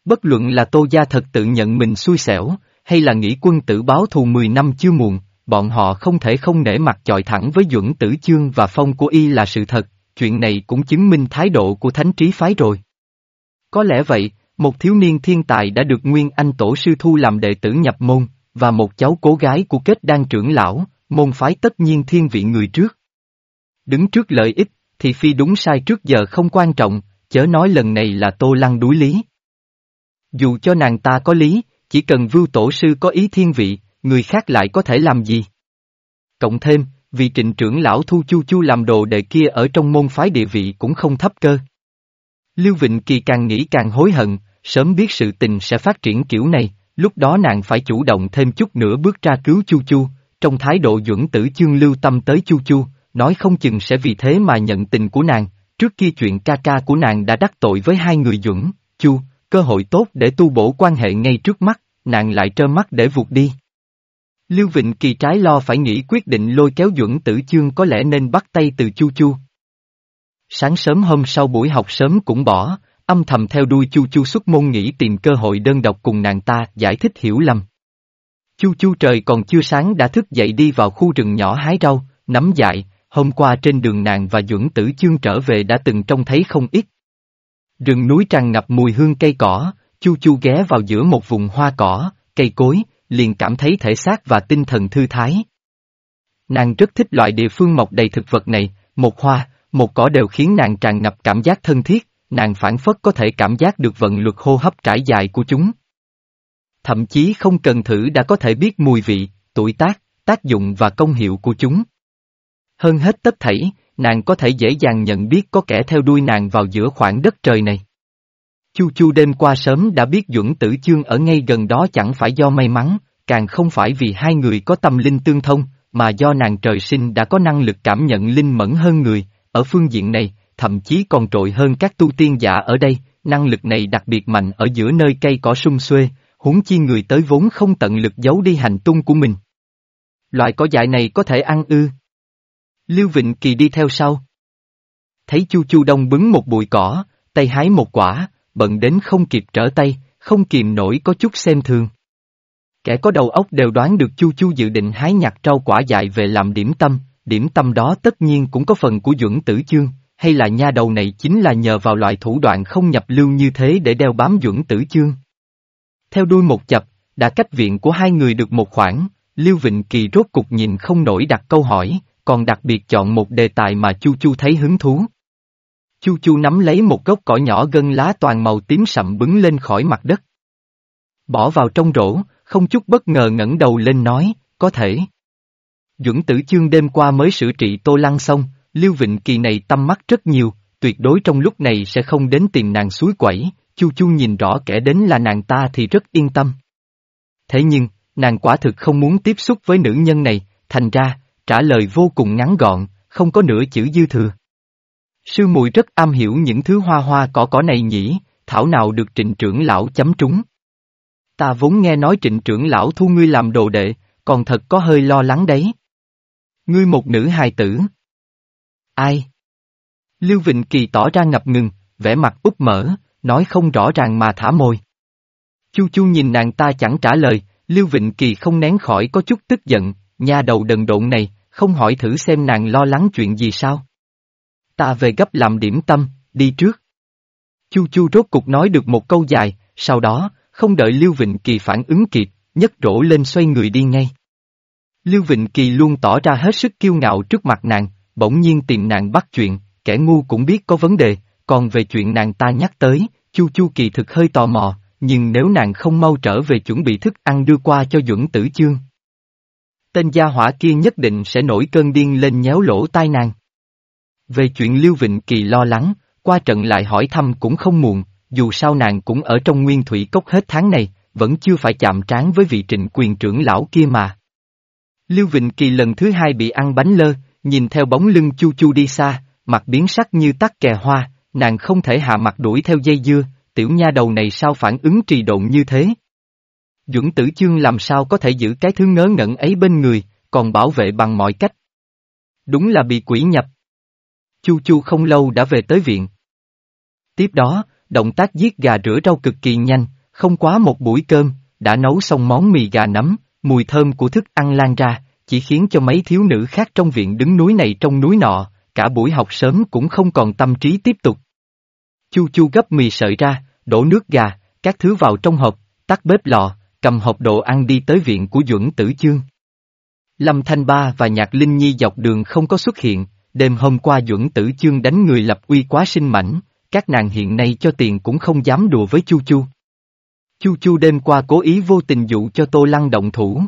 Bất luận là Tô Gia thật tự nhận mình xui xẻo, hay là nghĩ quân tử báo thù 10 năm chưa muộn, bọn họ không thể không nể mặt chọi thẳng với Duẩn Tử Chương và Phong của y là sự thật, chuyện này cũng chứng minh thái độ của thánh trí phái rồi. Có lẽ vậy, một thiếu niên thiên tài đã được Nguyên Anh Tổ sư thu làm đệ tử nhập môn, và một cháu cố gái của kết đan trưởng lão, môn phái tất nhiên thiên vị người trước. Đứng trước lợi ích, thì phi đúng sai trước giờ không quan trọng, chớ nói lần này là tô lăng đuối lý. Dù cho nàng ta có lý, chỉ cần vưu tổ sư có ý thiên vị, người khác lại có thể làm gì? Cộng thêm, vì trịnh trưởng lão thu chu chu làm đồ đệ kia ở trong môn phái địa vị cũng không thấp cơ. Lưu Vịnh Kỳ càng nghĩ càng hối hận, sớm biết sự tình sẽ phát triển kiểu này, lúc đó nàng phải chủ động thêm chút nữa bước ra cứu chu chu, trong thái độ dưỡng tử chương lưu tâm tới chu chu, nói không chừng sẽ vì thế mà nhận tình của nàng, trước kia chuyện ca ca của nàng đã đắc tội với hai người dưỡng chu, cơ hội tốt để tu bổ quan hệ ngay trước mắt, nàng lại trơ mắt để vụt đi. Lưu Vịnh Kỳ trái lo phải nghĩ quyết định lôi kéo dưỡng Tử Chương có lẽ nên bắt tay từ Chu Chu. Sáng sớm hôm sau buổi học sớm cũng bỏ, âm thầm theo đuôi Chu Chu xuất môn nghĩ tìm cơ hội đơn độc cùng nàng ta giải thích hiểu lầm. Chu Chu trời còn chưa sáng đã thức dậy đi vào khu rừng nhỏ hái rau, nắm dại, hôm qua trên đường nàng và Duẩn Tử Chương trở về đã từng trông thấy không ít. Rừng núi tràn ngập mùi hương cây cỏ, Chu Chu ghé vào giữa một vùng hoa cỏ, cây cối, liền cảm thấy thể xác và tinh thần thư thái. Nàng rất thích loại địa phương mọc đầy thực vật này, một hoa, một cỏ đều khiến nàng tràn ngập cảm giác thân thiết, nàng phản phất có thể cảm giác được vận luật hô hấp trải dài của chúng. Thậm chí không cần thử đã có thể biết mùi vị, tuổi tác, tác dụng và công hiệu của chúng. Hơn hết tất thảy, nàng có thể dễ dàng nhận biết có kẻ theo đuôi nàng vào giữa khoảng đất trời này. Chu Chu đêm qua sớm đã biết Duẩn Tử Chương ở ngay gần đó chẳng phải do may mắn, càng không phải vì hai người có tâm linh tương thông, mà do nàng trời sinh đã có năng lực cảm nhận linh mẫn hơn người, ở phương diện này, thậm chí còn trội hơn các tu tiên giả ở đây, năng lực này đặc biệt mạnh ở giữa nơi cây cỏ sung xuê, huống chi người tới vốn không tận lực giấu đi hành tung của mình. Loại cỏ dại này có thể ăn ư. Lưu Vịnh Kỳ đi theo sau. Thấy Chu Chu Đông bứng một bụi cỏ, tay hái một quả, bận đến không kịp trở tay, không kìm nổi có chút xem thường. Kẻ có đầu óc đều đoán được Chu Chu dự định hái nhặt rau quả dại về làm điểm tâm, điểm tâm đó tất nhiên cũng có phần của Duẩn Tử Chương, hay là nha đầu này chính là nhờ vào loại thủ đoạn không nhập lưu như thế để đeo bám Duẩn Tử Chương. Theo đuôi một chập, đã cách viện của hai người được một khoảng, Lưu Vịnh Kỳ rốt cục nhìn không nổi đặt câu hỏi, còn đặc biệt chọn một đề tài mà Chu Chu thấy hứng thú. Chu Chu nắm lấy một gốc cỏ nhỏ gân lá toàn màu tím sậm bứng lên khỏi mặt đất. Bỏ vào trong rổ, không chút bất ngờ ngẩng đầu lên nói, có thể. Duẩn tử chương đêm qua mới sửa trị tô lăng xong, Lưu Vịnh Kỳ này tâm mắt rất nhiều, tuyệt đối trong lúc này sẽ không đến tìm nàng suối quẩy, Chu Chu nhìn rõ kẻ đến là nàng ta thì rất yên tâm. Thế nhưng, nàng quả thực không muốn tiếp xúc với nữ nhân này, thành ra, trả lời vô cùng ngắn gọn, không có nửa chữ dư thừa. Sư muội rất am hiểu những thứ hoa hoa cỏ cỏ này nhỉ, thảo nào được trịnh trưởng lão chấm trúng. Ta vốn nghe nói trịnh trưởng lão thu ngươi làm đồ đệ, còn thật có hơi lo lắng đấy. Ngươi một nữ hài tử. Ai? Lưu Vịnh Kỳ tỏ ra ngập ngừng, vẻ mặt úp mở, nói không rõ ràng mà thả môi. Chu Chu nhìn nàng ta chẳng trả lời, Lưu Vịnh Kỳ không nén khỏi có chút tức giận, nha đầu đần độn này, không hỏi thử xem nàng lo lắng chuyện gì sao. Ta về gấp làm điểm tâm, đi trước. Chu Chu rốt cục nói được một câu dài, sau đó, không đợi Lưu Vịnh Kỳ phản ứng kịp, nhấc rổ lên xoay người đi ngay. Lưu Vịnh Kỳ luôn tỏ ra hết sức kiêu ngạo trước mặt nàng, bỗng nhiên tìm nàng bắt chuyện, kẻ ngu cũng biết có vấn đề, còn về chuyện nàng ta nhắc tới, Chu Chu kỳ thực hơi tò mò, nhưng nếu nàng không mau trở về chuẩn bị thức ăn đưa qua cho Duẩn Tử Chương. Tên gia hỏa kia nhất định sẽ nổi cơn điên lên nhéo lỗ tai nàng. Về chuyện Lưu Vịnh Kỳ lo lắng, qua trận lại hỏi thăm cũng không muộn, dù sao nàng cũng ở trong nguyên thủy cốc hết tháng này, vẫn chưa phải chạm trán với vị trịnh quyền trưởng lão kia mà. Lưu Vịnh Kỳ lần thứ hai bị ăn bánh lơ, nhìn theo bóng lưng chu chu đi xa, mặt biến sắc như tắc kè hoa, nàng không thể hạ mặt đuổi theo dây dưa, tiểu nha đầu này sao phản ứng trì độn như thế. Duẩn tử chương làm sao có thể giữ cái thứ ngớ ngẩn ấy bên người, còn bảo vệ bằng mọi cách. Đúng là bị quỷ nhập. Chu chu không lâu đã về tới viện. Tiếp đó, động tác giết gà rửa rau cực kỳ nhanh, không quá một buổi cơm, đã nấu xong món mì gà nấm, mùi thơm của thức ăn lan ra, chỉ khiến cho mấy thiếu nữ khác trong viện đứng núi này trong núi nọ, cả buổi học sớm cũng không còn tâm trí tiếp tục. Chu chu gấp mì sợi ra, đổ nước gà, các thứ vào trong hộp, tắt bếp lò, cầm hộp đồ ăn đi tới viện của Duẩn Tử Chương. Lâm Thanh Ba và Nhạc Linh Nhi dọc đường không có xuất hiện, đêm hôm qua Duẩn Tử Chương đánh người lập uy quá sinh mảnh, các nàng hiện nay cho tiền cũng không dám đùa với Chu Chu. Chu Chu đêm qua cố ý vô tình dụ cho Tô Lăng động thủ.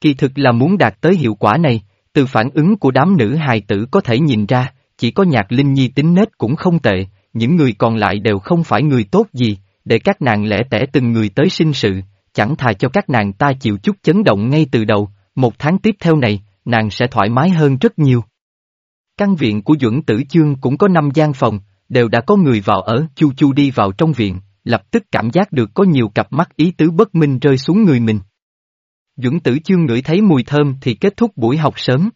Kỳ thực là muốn đạt tới hiệu quả này, từ phản ứng của đám nữ hài tử có thể nhìn ra, chỉ có nhạc linh nhi tính nết cũng không tệ, những người còn lại đều không phải người tốt gì, để các nàng lẻ tẻ từng người tới sinh sự, chẳng thà cho các nàng ta chịu chút chấn động ngay từ đầu, một tháng tiếp theo này, nàng sẽ thoải mái hơn rất nhiều. Căn viện của Duẩn Tử Chương cũng có năm gian phòng, đều đã có người vào ở, Chu Chu đi vào trong viện, lập tức cảm giác được có nhiều cặp mắt ý tứ bất minh rơi xuống người mình. Duẩn Tử Chương ngửi thấy mùi thơm thì kết thúc buổi học sớm.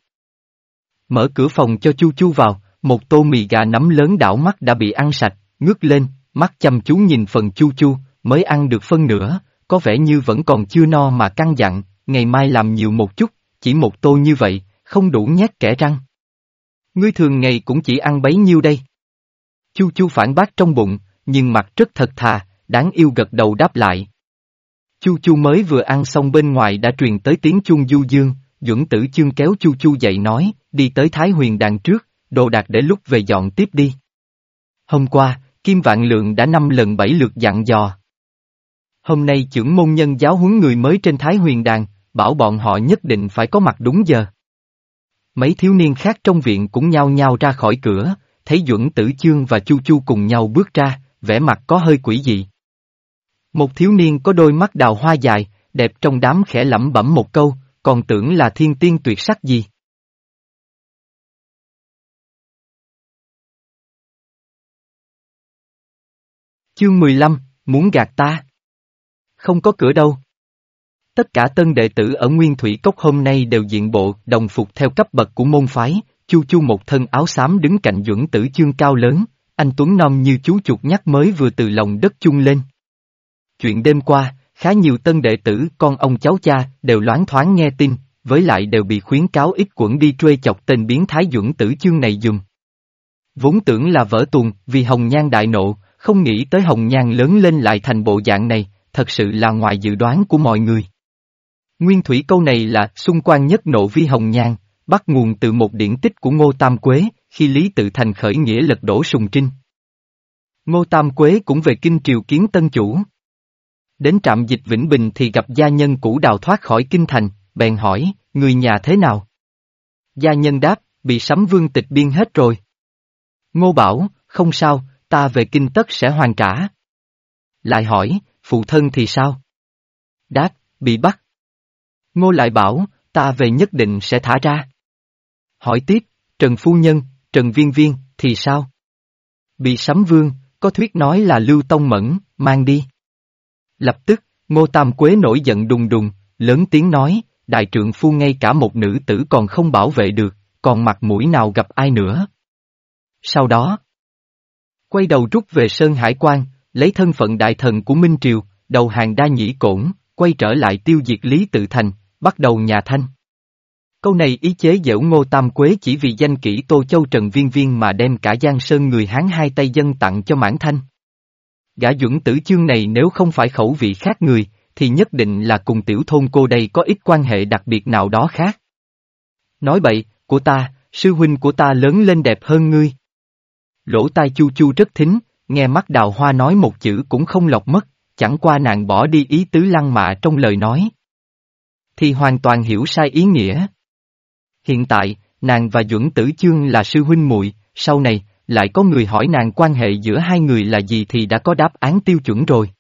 Mở cửa phòng cho Chu Chu vào, một tô mì gà nắm lớn đảo mắt đã bị ăn sạch, ngước lên, mắt chăm chú nhìn phần Chu Chu, mới ăn được phân nửa, có vẻ như vẫn còn chưa no mà căng dặn, ngày mai làm nhiều một chút, chỉ một tô như vậy, không đủ nhét kẻ răng. Ngươi thường ngày cũng chỉ ăn bấy nhiêu đây. Chu Chu phản bác trong bụng, nhưng mặt rất thật thà, đáng yêu gật đầu đáp lại. Chu Chu mới vừa ăn xong bên ngoài đã truyền tới tiếng chuông du dương, dưỡng Tử Chương kéo Chu Chu dậy nói, đi tới Thái Huyền đàn trước, đồ đạc để lúc về dọn tiếp đi. Hôm qua, Kim Vạn Lượng đã năm lần bảy lượt dặn dò. Hôm nay trưởng môn nhân giáo huấn người mới trên Thái Huyền đàn, bảo bọn họ nhất định phải có mặt đúng giờ. Mấy thiếu niên khác trong viện cũng nhao nhao ra khỏi cửa, thấy Duẩn Tử Chương và Chu Chu cùng nhau bước ra, vẻ mặt có hơi quỷ dị. Một thiếu niên có đôi mắt đào hoa dài, đẹp trong đám khẽ lẩm bẩm một câu, còn tưởng là thiên tiên tuyệt sắc gì. Chương 15, muốn gạt ta. Không có cửa đâu. Tất cả tân đệ tử ở Nguyên Thủy Cốc hôm nay đều diện bộ, đồng phục theo cấp bậc của môn phái, chu chu một thân áo xám đứng cạnh duẩn tử chương cao lớn, anh Tuấn Non như chú chuột nhắc mới vừa từ lòng đất chung lên. Chuyện đêm qua, khá nhiều tân đệ tử, con ông cháu cha, đều loáng thoáng nghe tin, với lại đều bị khuyến cáo ít quẩn đi truê chọc tên biến thái duẩn tử chương này dùng. Vốn tưởng là vỡ tuồng, vì hồng nhan đại nộ, không nghĩ tới hồng nhan lớn lên lại thành bộ dạng này, thật sự là ngoài dự đoán của mọi người. Nguyên thủy câu này là xung quanh nhất nộ vi hồng nhan, bắt nguồn từ một điển tích của Ngô Tam Quế, khi Lý Tự Thành khởi nghĩa lật đổ sùng trinh. Ngô Tam Quế cũng về kinh triều kiến tân chủ. Đến trạm dịch Vĩnh Bình thì gặp gia nhân cũ đào thoát khỏi kinh thành, bèn hỏi, người nhà thế nào? Gia nhân đáp, bị sấm vương tịch biên hết rồi. Ngô bảo, không sao, ta về kinh tất sẽ hoàn trả. Lại hỏi, phụ thân thì sao? Đáp, bị bắt. Ngô lại bảo, ta về nhất định sẽ thả ra. Hỏi tiếp, Trần Phu Nhân, Trần Viên Viên, thì sao? Bị sấm vương, có thuyết nói là Lưu Tông Mẫn, mang đi. Lập tức, Ngô Tam Quế nổi giận đùng đùng, lớn tiếng nói, đại trượng phu ngay cả một nữ tử còn không bảo vệ được, còn mặt mũi nào gặp ai nữa. Sau đó, quay đầu rút về Sơn Hải quan, lấy thân phận đại thần của Minh Triều, đầu hàng đa nhĩ cổn, quay trở lại tiêu diệt Lý Tự Thành, bắt đầu nhà Thanh. Câu này ý chế dẫu Ngô Tam Quế chỉ vì danh kỹ Tô Châu Trần Viên Viên mà đem cả Giang Sơn người Hán hai tay dân tặng cho Mãn Thanh. Gã duẩn tử chương này nếu không phải khẩu vị khác người, thì nhất định là cùng tiểu thôn cô đây có ít quan hệ đặc biệt nào đó khác. Nói bậy, của ta, sư huynh của ta lớn lên đẹp hơn ngươi. Lỗ tai chu chu rất thính, nghe mắt đào hoa nói một chữ cũng không lọc mất, chẳng qua nàng bỏ đi ý tứ lăng mạ trong lời nói. Thì hoàn toàn hiểu sai ý nghĩa. Hiện tại, nàng và Duẩn Tử Chương là sư huynh muội, sau này, lại có người hỏi nàng quan hệ giữa hai người là gì thì đã có đáp án tiêu chuẩn rồi.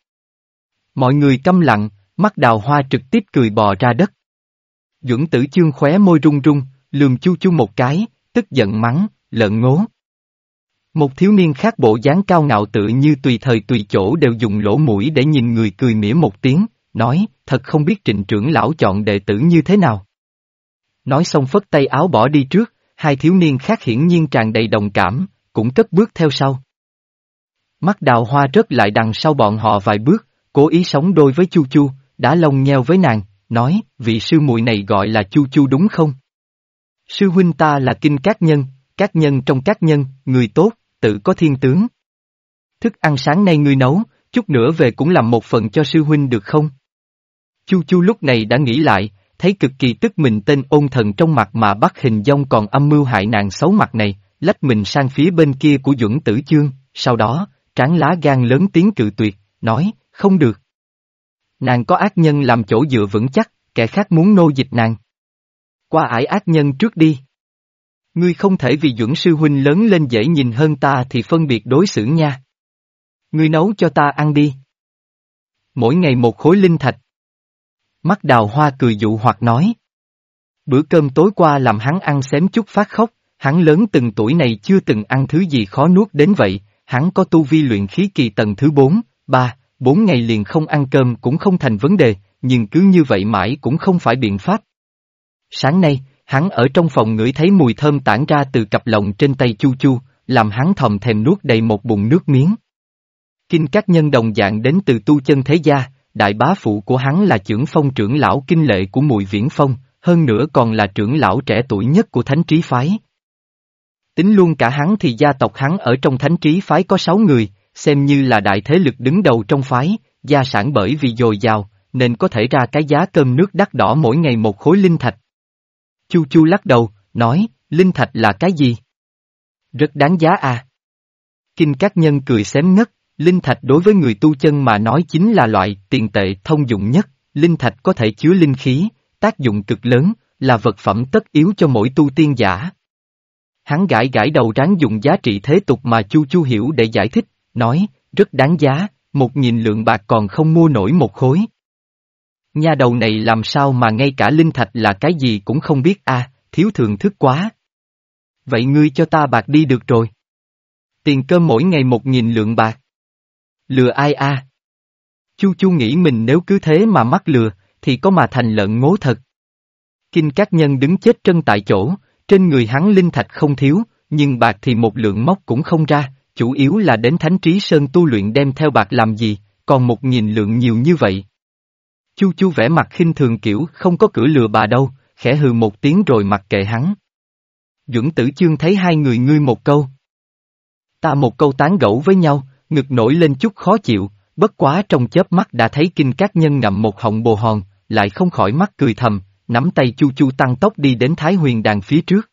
Mọi người câm lặng, mắt đào hoa trực tiếp cười bò ra đất. Duẩn Tử Chương khóe môi run run, lườm chu chu một cái, tức giận mắng, lợn ngố. Một thiếu niên khác bộ dáng cao ngạo tự như tùy thời tùy chỗ đều dùng lỗ mũi để nhìn người cười mỉa một tiếng, nói, thật không biết trịnh trưởng lão chọn đệ tử như thế nào. Nói xong phất tay áo bỏ đi trước, hai thiếu niên khác hiển nhiên tràn đầy đồng cảm, cũng cất bước theo sau. Mắt đào hoa rớt lại đằng sau bọn họ vài bước, cố ý sống đôi với Chu Chu, đã lông nheo với nàng, nói, vị sư muội này gọi là Chu Chu đúng không? Sư huynh ta là kinh các nhân, các nhân trong các nhân, người tốt, tự có thiên tướng. Thức ăn sáng nay ngươi nấu, chút nữa về cũng làm một phần cho sư huynh được không? Chu Chu lúc này đã nghĩ lại, thấy cực kỳ tức mình tên ôn thần trong mặt mà bắt hình dông còn âm mưu hại nàng xấu mặt này, lách mình sang phía bên kia của Duẩn Tử Chương, sau đó, tráng lá gan lớn tiếng cự tuyệt, nói, không được. Nàng có ác nhân làm chỗ dựa vững chắc, kẻ khác muốn nô dịch nàng. Qua ải ác nhân trước đi. Ngươi không thể vì dưỡng sư huynh lớn lên dễ nhìn hơn ta thì phân biệt đối xử nha. Ngươi nấu cho ta ăn đi. Mỗi ngày một khối linh thạch. Mắt đào hoa cười dụ hoặc nói. Bữa cơm tối qua làm hắn ăn xém chút phát khóc, hắn lớn từng tuổi này chưa từng ăn thứ gì khó nuốt đến vậy, hắn có tu vi luyện khí kỳ tầng thứ 4, 3, 4 ngày liền không ăn cơm cũng không thành vấn đề, nhưng cứ như vậy mãi cũng không phải biện pháp. Sáng nay, hắn ở trong phòng ngửi thấy mùi thơm tản ra từ cặp lồng trên tay Chu Chu, làm hắn thòm thèm nuốt đầy một bụng nước miếng. Kinh các nhân đồng dạng đến từ tu chân thế gia, đại bá phụ của hắn là trưởng phong trưởng lão kinh lệ của mùi viễn phong, hơn nữa còn là trưởng lão trẻ tuổi nhất của thánh trí phái. Tính luôn cả hắn thì gia tộc hắn ở trong thánh trí phái có sáu người, xem như là đại thế lực đứng đầu trong phái, gia sản bởi vì dồi dào, nên có thể ra cái giá cơm nước đắt đỏ mỗi ngày một khối linh thạch. Chu Chu lắc đầu, nói, linh thạch là cái gì? Rất đáng giá à. Kinh các nhân cười xém ngất, linh thạch đối với người tu chân mà nói chính là loại tiền tệ thông dụng nhất, linh thạch có thể chứa linh khí, tác dụng cực lớn, là vật phẩm tất yếu cho mỗi tu tiên giả. Hắn gãi gãi đầu ráng dùng giá trị thế tục mà Chu Chu hiểu để giải thích, nói, rất đáng giá, một nghìn lượng bạc còn không mua nổi một khối. Nhà đầu này làm sao mà ngay cả linh thạch là cái gì cũng không biết a, thiếu thường thức quá. Vậy ngươi cho ta bạc đi được rồi. Tiền cơm mỗi ngày một nghìn lượng bạc. Lừa ai a? Chu Chu nghĩ mình nếu cứ thế mà mắc lừa, thì có mà thành lợn ngố thật. Kinh các nhân đứng chết chân tại chỗ, trên người hắn linh thạch không thiếu, nhưng bạc thì một lượng móc cũng không ra, chủ yếu là đến thánh trí sơn tu luyện đem theo bạc làm gì, còn một nghìn lượng nhiều như vậy. Chu chu vẽ mặt khinh thường kiểu không có cửa lừa bà đâu, khẽ hừ một tiếng rồi mặc kệ hắn. Duẩn tử chương thấy hai người ngươi một câu. Ta một câu tán gẫu với nhau, ngực nổi lên chút khó chịu, bất quá trong chớp mắt đã thấy kinh các nhân ngậm một họng bồ hòn, lại không khỏi mắt cười thầm, nắm tay chu chu tăng tốc đi đến Thái huyền đàn phía trước.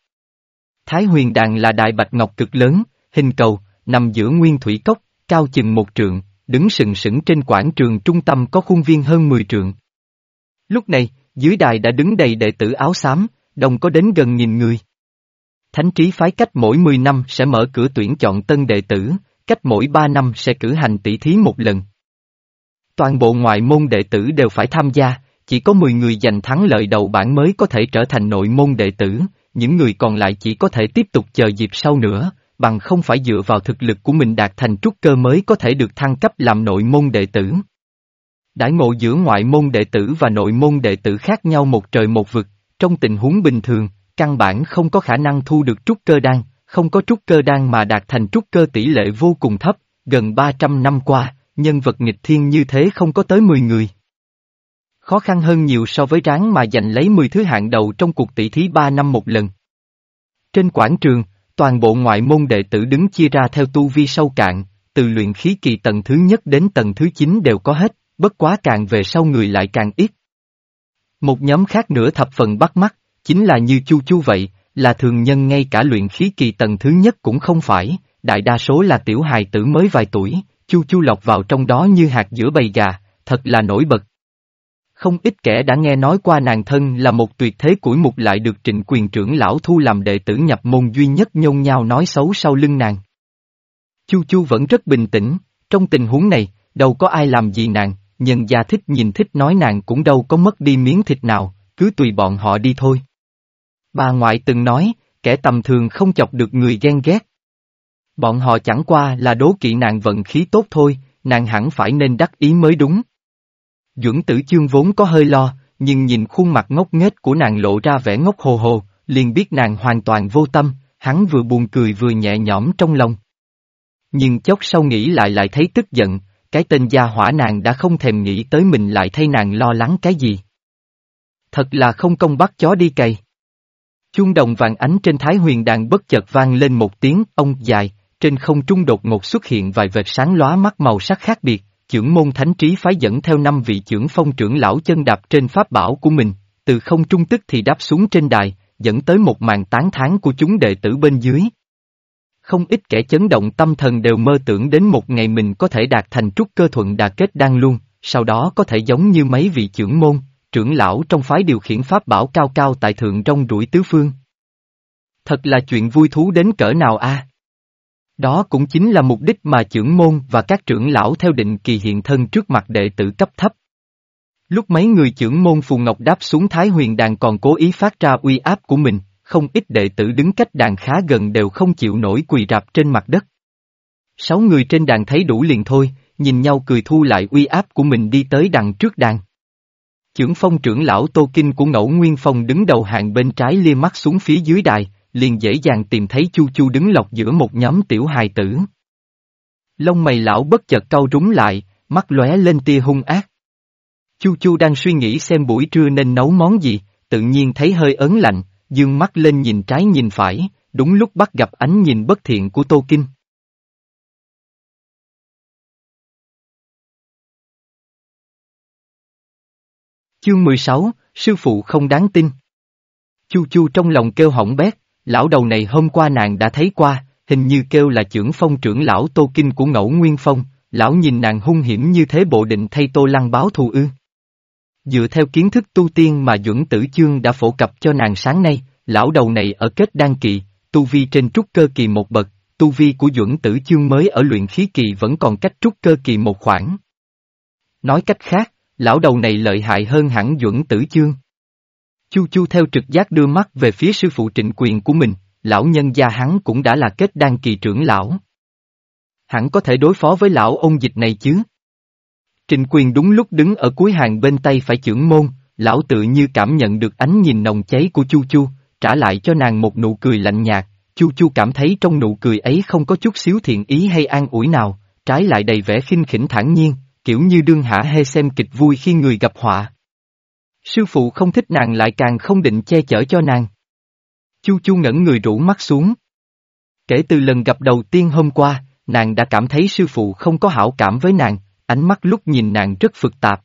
Thái huyền đàn là đại bạch ngọc cực lớn, hình cầu, nằm giữa nguyên thủy cốc, cao chừng một trượng, đứng sừng sững trên quảng trường trung tâm có khuôn viên hơn 10 trượng. Lúc này, dưới đài đã đứng đầy đệ tử áo xám, đồng có đến gần nghìn người. Thánh trí phái cách mỗi 10 năm sẽ mở cửa tuyển chọn tân đệ tử, cách mỗi 3 năm sẽ cử hành tỷ thí một lần. Toàn bộ ngoại môn đệ tử đều phải tham gia, chỉ có 10 người giành thắng lợi đầu bảng mới có thể trở thành nội môn đệ tử, những người còn lại chỉ có thể tiếp tục chờ dịp sau nữa, bằng không phải dựa vào thực lực của mình đạt thành trúc cơ mới có thể được thăng cấp làm nội môn đệ tử. Đãi ngộ giữa ngoại môn đệ tử và nội môn đệ tử khác nhau một trời một vực, trong tình huống bình thường, căn bản không có khả năng thu được trúc cơ đan, không có trúc cơ đan mà đạt thành trúc cơ tỷ lệ vô cùng thấp, gần 300 năm qua, nhân vật nghịch thiên như thế không có tới 10 người. Khó khăn hơn nhiều so với ráng mà giành lấy 10 thứ hạng đầu trong cuộc tỷ thí 3 năm một lần. Trên quảng trường, toàn bộ ngoại môn đệ tử đứng chia ra theo tu vi sâu cạn, từ luyện khí kỳ tầng thứ nhất đến tầng thứ 9 đều có hết, bất quá càng về sau người lại càng ít. Một nhóm khác nữa thập phần bắt mắt, chính là như Chu Chu vậy, là thường nhân ngay cả luyện khí kỳ tầng thứ nhất cũng không phải, đại đa số là tiểu hài tử mới vài tuổi, Chu Chu lọc vào trong đó như hạt giữa bầy gà, thật là nổi bật. Không ít kẻ đã nghe nói qua nàng thân là một tuyệt thế củi mục lại được trịnh quyền trưởng lão thu làm đệ tử nhập môn duy nhất nhôn nhau nói xấu sau lưng nàng. Chu Chu vẫn rất bình tĩnh, trong tình huống này, đâu có ai làm gì nàng, nhân gia thích nhìn thích nói nàng cũng đâu có mất đi miếng thịt nào, cứ tùy bọn họ đi thôi. Bà ngoại từng nói, kẻ tầm thường không chọc được người ghen ghét. Bọn họ chẳng qua là đố kỵ nàng vận khí tốt thôi, nàng hẳn phải nên đắc ý mới đúng. Duẩn tử chương vốn có hơi lo, nhưng nhìn khuôn mặt ngốc nghếch của nàng lộ ra vẻ ngốc hồ hồ, liền biết nàng hoàn toàn vô tâm, hắn vừa buồn cười vừa nhẹ nhõm trong lòng. Nhưng chốc sau nghĩ lại lại thấy tức giận, cái tên gia hỏa nàng đã không thèm nghĩ tới mình lại thay nàng lo lắng cái gì. Thật là không công bắt chó đi cày. Chuông đồng vàng ánh trên thái huyền đàn bất chợt vang lên một tiếng ông dài, trên không trung đột ngột xuất hiện vài vệt sáng lóa mắt màu sắc khác biệt, trưởng môn thánh trí phái dẫn theo năm vị trưởng phong trưởng lão chân đạp trên pháp bảo của mình, từ không trung tức thì đáp xuống trên đài, dẫn tới một màn tán thán của chúng đệ tử bên dưới. Không ít kẻ chấn động tâm thần đều mơ tưởng đến một ngày mình có thể đạt thành trúc cơ thuận đà kết đan luôn, sau đó có thể giống như mấy vị trưởng môn, trưởng lão trong phái điều khiển pháp bảo cao cao tại thượng trong rủi tứ phương. Thật là chuyện vui thú đến cỡ nào a? Đó cũng chính là mục đích mà trưởng môn và các trưởng lão theo định kỳ hiện thân trước mặt đệ tử cấp thấp. Lúc mấy người trưởng môn Phù Ngọc đáp xuống Thái huyền đàn còn cố ý phát ra uy áp của mình, không ít đệ tử đứng cách đàn khá gần đều không chịu nổi quỳ rạp trên mặt đất. Sáu người trên đàn thấy đủ liền thôi, nhìn nhau cười thu lại uy áp của mình đi tới đằng trước đàn. Trưởng phong trưởng lão Tô Kinh của Ngẫu Nguyên Phong đứng đầu hàng bên trái lia mắt xuống phía dưới đài, liền dễ dàng tìm thấy Chu Chu đứng lọc giữa một nhóm tiểu hài tử. Lông mày lão bất chợt cau rúng lại, mắt lóe lên tia hung ác. Chu Chu đang suy nghĩ xem buổi trưa nên nấu món gì, tự nhiên thấy hơi ớn lạnh, dương mắt lên nhìn trái nhìn phải, đúng lúc bắt gặp ánh nhìn bất thiện của Tô Kinh. Chương 16, Sư phụ không đáng tin. Chu Chu trong lòng kêu hỏng bét, lão đầu này hôm qua nàng đã thấy qua, hình như kêu là trưởng phong trưởng lão Tô Kinh của ngẫu Nguyên Phong, lão nhìn nàng hung hiểm như thế bộ định thay Tô Lăng báo thù ư. Dựa theo kiến thức tu tiên mà Duẩn Tử Chương đã phổ cập cho nàng sáng nay, lão đầu này ở kết đan kỳ, tu vi trên trúc cơ kỳ một bậc, tu vi của Duẩn Tử Chương mới ở luyện khí kỳ vẫn còn cách trúc cơ kỳ một khoảng. Nói cách khác, lão đầu này lợi hại hơn hẳn Duẩn Tử Chương. Chu Chu theo trực giác đưa mắt về phía sư phụ trịnh quyền của mình, lão nhân gia hắn cũng đã là kết đan kỳ trưởng lão. Hẳn có thể đối phó với lão ông dịch này chứ. Trịnh quyền đúng lúc đứng ở cuối hàng bên tay phải trưởng môn, lão tự như cảm nhận được ánh nhìn nồng cháy của Chu Chu, trả lại cho nàng một nụ cười lạnh nhạt, Chu Chu cảm thấy trong nụ cười ấy không có chút xíu thiện ý hay an ủi nào, trái lại đầy vẻ khinh khỉnh thản nhiên, kiểu như đương hả hê xem kịch vui khi người gặp họa. Sư phụ không thích nàng lại càng không định che chở cho nàng. Chu Chu ngẩn người rũ mắt xuống. Kể từ lần gặp đầu tiên hôm qua, nàng đã cảm thấy sư phụ không có hảo cảm với nàng, ánh mắt lúc nhìn nàng rất phức tạp.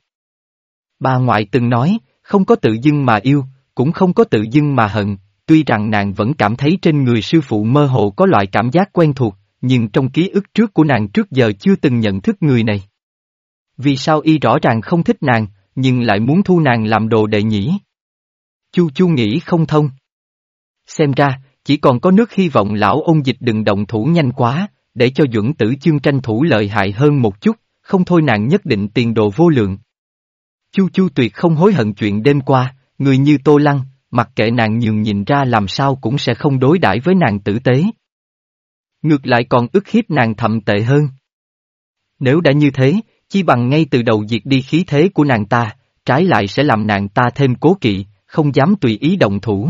Bà ngoại từng nói, không có tự dưng mà yêu, cũng không có tự dưng mà hận, tuy rằng nàng vẫn cảm thấy trên người sư phụ mơ hồ có loại cảm giác quen thuộc, nhưng trong ký ức trước của nàng trước giờ chưa từng nhận thức người này. Vì sao y rõ ràng không thích nàng, nhưng lại muốn thu nàng làm đồ đệ nhỉ? Chu Chu nghĩ không thông. Xem ra, chỉ còn có nước hy vọng lão ôn dịch đừng động thủ nhanh quá, để cho dưỡng tử chương tranh thủ lợi hại hơn một chút, không thôi nàng nhất định tiền đồ vô lượng. Chu Chu tuyệt không hối hận chuyện đêm qua, người như Tô Lăng, mặc kệ nàng nhường nhìn ra làm sao cũng sẽ không đối đãi với nàng tử tế. Ngược lại còn ức hiếp nàng thậm tệ hơn. Nếu đã như thế, chi bằng ngay từ đầu diệt đi khí thế của nàng ta, trái lại sẽ làm nàng ta thêm cố kỵ, không dám tùy ý động thủ.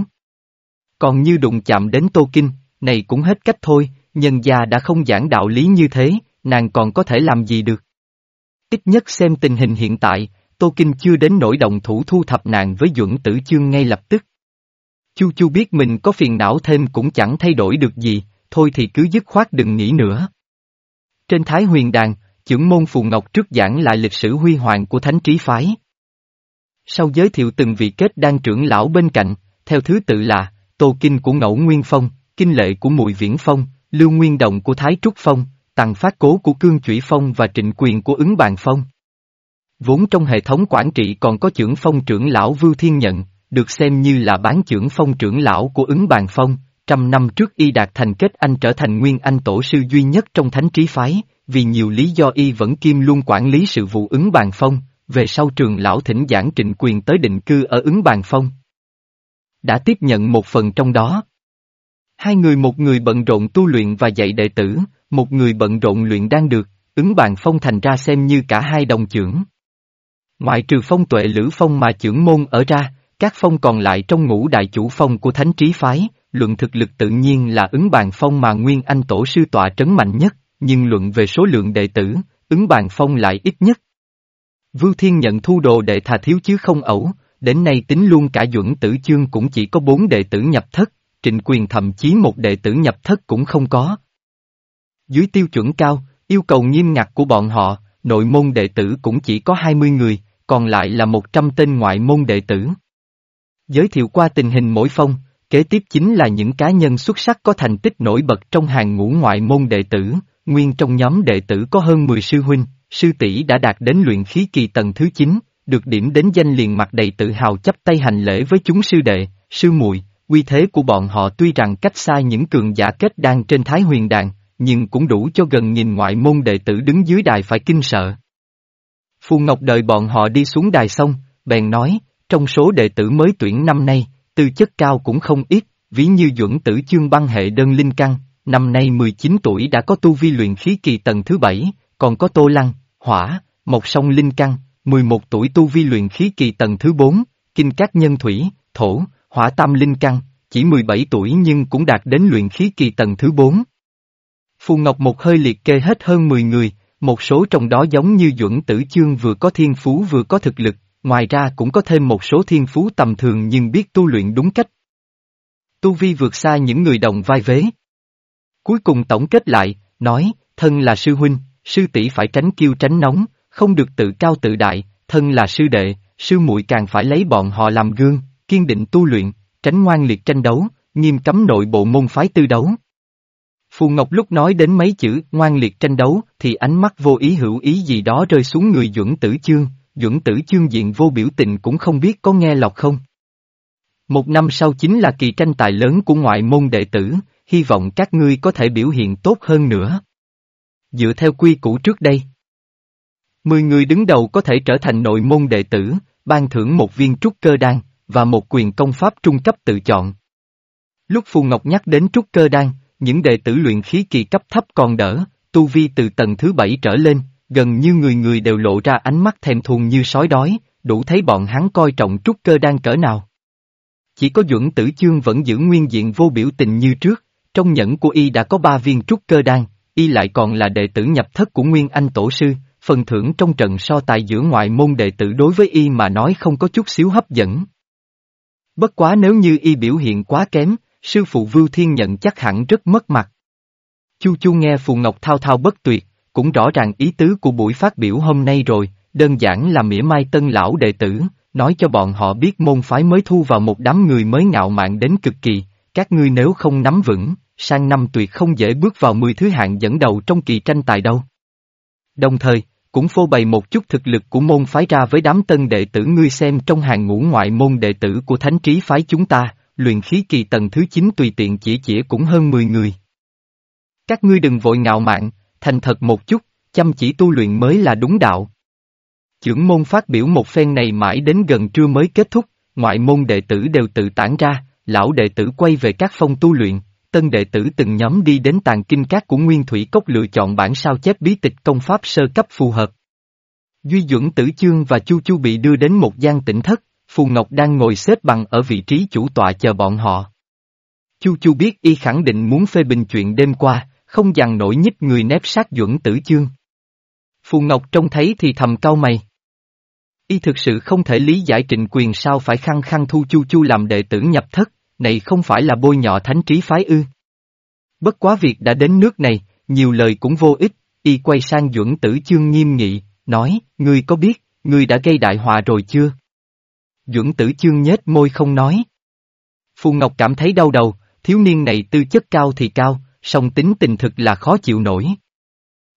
Còn như đụng chạm đến Tô Kinh, này cũng hết cách thôi, nhân gia đã không giảng đạo lý như thế, nàng còn có thể làm gì được. Ít nhất xem tình hình hiện tại, Tô Kinh chưa đến nỗi động thủ thu thập nàng với Duẩn Tử Chương ngay lập tức. Chu Chu biết mình có phiền não thêm cũng chẳng thay đổi được gì, thôi thì cứ dứt khoát đừng nghĩ nữa. Trên Thái Huyền Đàn, trưởng môn Phù Ngọc trước giảng lại lịch sử huy hoàng của thánh trí phái. Sau giới thiệu từng vị kết đan trưởng lão bên cạnh, theo thứ tự là, Tô Kinh của Ngẫu Nguyên Phong, Kinh Lệ của Mùi Viễn Phong, Lưu Nguyên Động của Thái Trúc Phong, tàn Phát Cố của Cương Chủy Phong và Trịnh Quyền của Ứng Bàn Phong. Vốn trong hệ thống quản trị còn có trưởng phong trưởng lão Vưu Thiên Nhận, được xem như là bán trưởng phong trưởng lão của ứng bàn phong, trăm năm trước y đạt thành kết anh trở thành nguyên anh tổ sư duy nhất trong thánh trí phái, vì nhiều lý do y vẫn kiêm luôn quản lý sự vụ ứng bàn phong, về sau trường lão thỉnh giảng trịnh quyền tới định cư ở ứng bàn phong. Đã tiếp nhận một phần trong đó. Hai người một người bận rộn tu luyện và dạy đệ tử, một người bận rộn luyện đang được, ứng bàn phong thành ra xem như cả hai đồng trưởng. Ngoại trừ phong tuệ lữ phong mà trưởng môn ở ra, các phong còn lại trong ngũ đại chủ phong của thánh trí phái, luận thực lực tự nhiên là ứng bàn phong mà Nguyên Anh tổ sư tọa trấn mạnh nhất, nhưng luận về số lượng đệ tử, ứng bàn phong lại ít nhất. Vưu Thiên nhận thu đồ đệ thà thiếu chứ không ẩu, đến nay tính luôn cả duẩn tử chương cũng chỉ có bốn đệ tử nhập thất, trịnh quyền thậm chí một đệ tử nhập thất cũng không có. Dưới tiêu chuẩn cao, yêu cầu nghiêm ngặt của bọn họ, nội môn đệ tử cũng chỉ có 20 người, còn lại là 100 tên ngoại môn đệ tử. Giới thiệu qua tình hình mỗi phong, kế tiếp chính là những cá nhân xuất sắc có thành tích nổi bật trong hàng ngũ ngoại môn đệ tử, nguyên trong nhóm đệ tử có hơn 10 sư huynh, sư tỷ đã đạt đến luyện khí kỳ tầng thứ 9, được điểm đến danh liền mặt đầy tự hào chấp tay hành lễ với chúng sư đệ, sư muội, uy thế của bọn họ tuy rằng cách xa những cường giả kết đang trên Thái Huyền Đàn, nhưng cũng đủ cho gần nghìn ngoại môn đệ tử đứng dưới đài phải kinh sợ. Phù Ngọc đợi bọn họ đi xuống đài xong, bèn nói, trong số đệ tử mới tuyển năm nay, tư chất cao cũng không ít, ví như duẩn tử chương băng hệ đơn linh căn, năm nay 19 tuổi đã có tu vi luyện khí kỳ tầng thứ bảy, còn có tô lăng, hỏa, mộc sông linh căn, 11 tuổi tu vi luyện khí kỳ tầng thứ 4, kinh các nhân thủy, thổ, hỏa tam linh căn, chỉ 17 tuổi nhưng cũng đạt đến luyện khí kỳ tầng thứ 4. Phù Ngọc một hơi liệt kê hết hơn 10 người, một số trong đó giống như Duẩn Tử Chương vừa có thiên phú vừa có thực lực, ngoài ra cũng có thêm một số thiên phú tầm thường nhưng biết tu luyện đúng cách. Tu vi vượt xa những người đồng vai vế. Cuối cùng tổng kết lại, nói, thân là sư huynh, sư tỷ phải tránh kiêu tránh nóng, không được tự cao tự đại, thân là sư đệ, sư muội càng phải lấy bọn họ làm gương, kiên định tu luyện, tránh ngoan liệt tranh đấu, nghiêm cấm nội bộ môn phái tư đấu. Phù Ngọc lúc nói đến mấy chữ ngoan liệt tranh đấu thì ánh mắt vô ý hữu ý gì đó rơi xuống người Duẩn Tử Chương, Duẩn Tử Chương diện vô biểu tình cũng không biết có nghe lọt không. Một năm sau chính là kỳ tranh tài lớn của ngoại môn đệ tử, hy vọng các ngươi có thể biểu hiện tốt hơn nữa. Dựa theo quy củ trước đây. Mười người đứng đầu có thể trở thành nội môn đệ tử, ban thưởng một viên trúc cơ đan, và một quyền công pháp trung cấp tự chọn. Lúc Phù Ngọc nhắc đến trúc cơ đan, những đệ tử luyện khí kỳ cấp thấp còn đỡ, tu vi từ tầng thứ bảy trở lên, gần như người người đều lộ ra ánh mắt thèm thuồng như sói đói, đủ thấy bọn hắn coi trọng trúc cơ đan cỡ nào. Chỉ có Duẩn Tử Chương vẫn giữ nguyên diện vô biểu tình như trước, trong nhẫn của y đã có ba viên trúc cơ đan, y lại còn là đệ tử nhập thất của Nguyên Anh Tổ Sư, phần thưởng trong trận so tài giữa ngoại môn đệ tử đối với y mà nói không có chút xíu hấp dẫn. Bất quá nếu như y biểu hiện quá kém, sư phụ Vưu Thiên nhận chắc hẳn rất mất mặt. Chu Chu nghe Phù Ngọc thao thao bất tuyệt, cũng rõ ràng ý tứ của buổi phát biểu hôm nay rồi, đơn giản là mỉa mai tân lão đệ tử, nói cho bọn họ biết môn phái mới thu vào một đám người mới ngạo mạn đến cực kỳ, các ngươi nếu không nắm vững, sang năm tuyệt không dễ bước vào 10 thứ hạng dẫn đầu trong kỳ tranh tài đâu. Đồng thời, cũng phô bày một chút thực lực của môn phái ra với đám tân đệ tử ngươi xem trong hàng ngũ ngoại môn đệ tử của thánh trí phái chúng ta, luyện khí kỳ tầng thứ 9 tùy tiện chỉ chỉ cũng hơn 10 người. Các ngươi đừng vội ngạo mạn, thành thật một chút, chăm chỉ tu luyện mới là đúng đạo. Chưởng môn phát biểu một phen này mãi đến gần trưa mới kết thúc, ngoại môn đệ tử đều tự tản ra, lão đệ tử quay về các phong tu luyện, tân đệ tử từng nhóm đi đến tàn kinh các của Nguyên Thủy Cốc lựa chọn bản sao chép bí tịch công pháp sơ cấp phù hợp. Duy Duẩn Tử Chương và Chu Chu bị đưa đến một gian tỉnh thất, Phù Ngọc đang ngồi xếp bằng ở vị trí chủ tọa chờ bọn họ. Chu Chu biết y khẳng định muốn phê bình chuyện đêm qua, không dằn nổi nhích người nép sát Duẩn Tử Chương. Phù Ngọc trông thấy thì thầm cau mày. Y thực sự không thể lý giải trịnh quyền sao phải khăng khăng thu Chu Chu làm đệ tử nhập thất, này không phải là bôi nhọ thánh trí phái ư. Bất quá việc đã đến nước này, nhiều lời cũng vô ích, y quay sang Duẩn Tử Chương nghiêm nghị, nói, ngươi có biết, ngươi đã gây đại họa rồi chưa? Duẩn Tử Chương nhếch môi không nói. Phù Ngọc cảm thấy đau đầu, thiếu niên này tư chất cao thì cao, song tính tình thực là khó chịu nổi.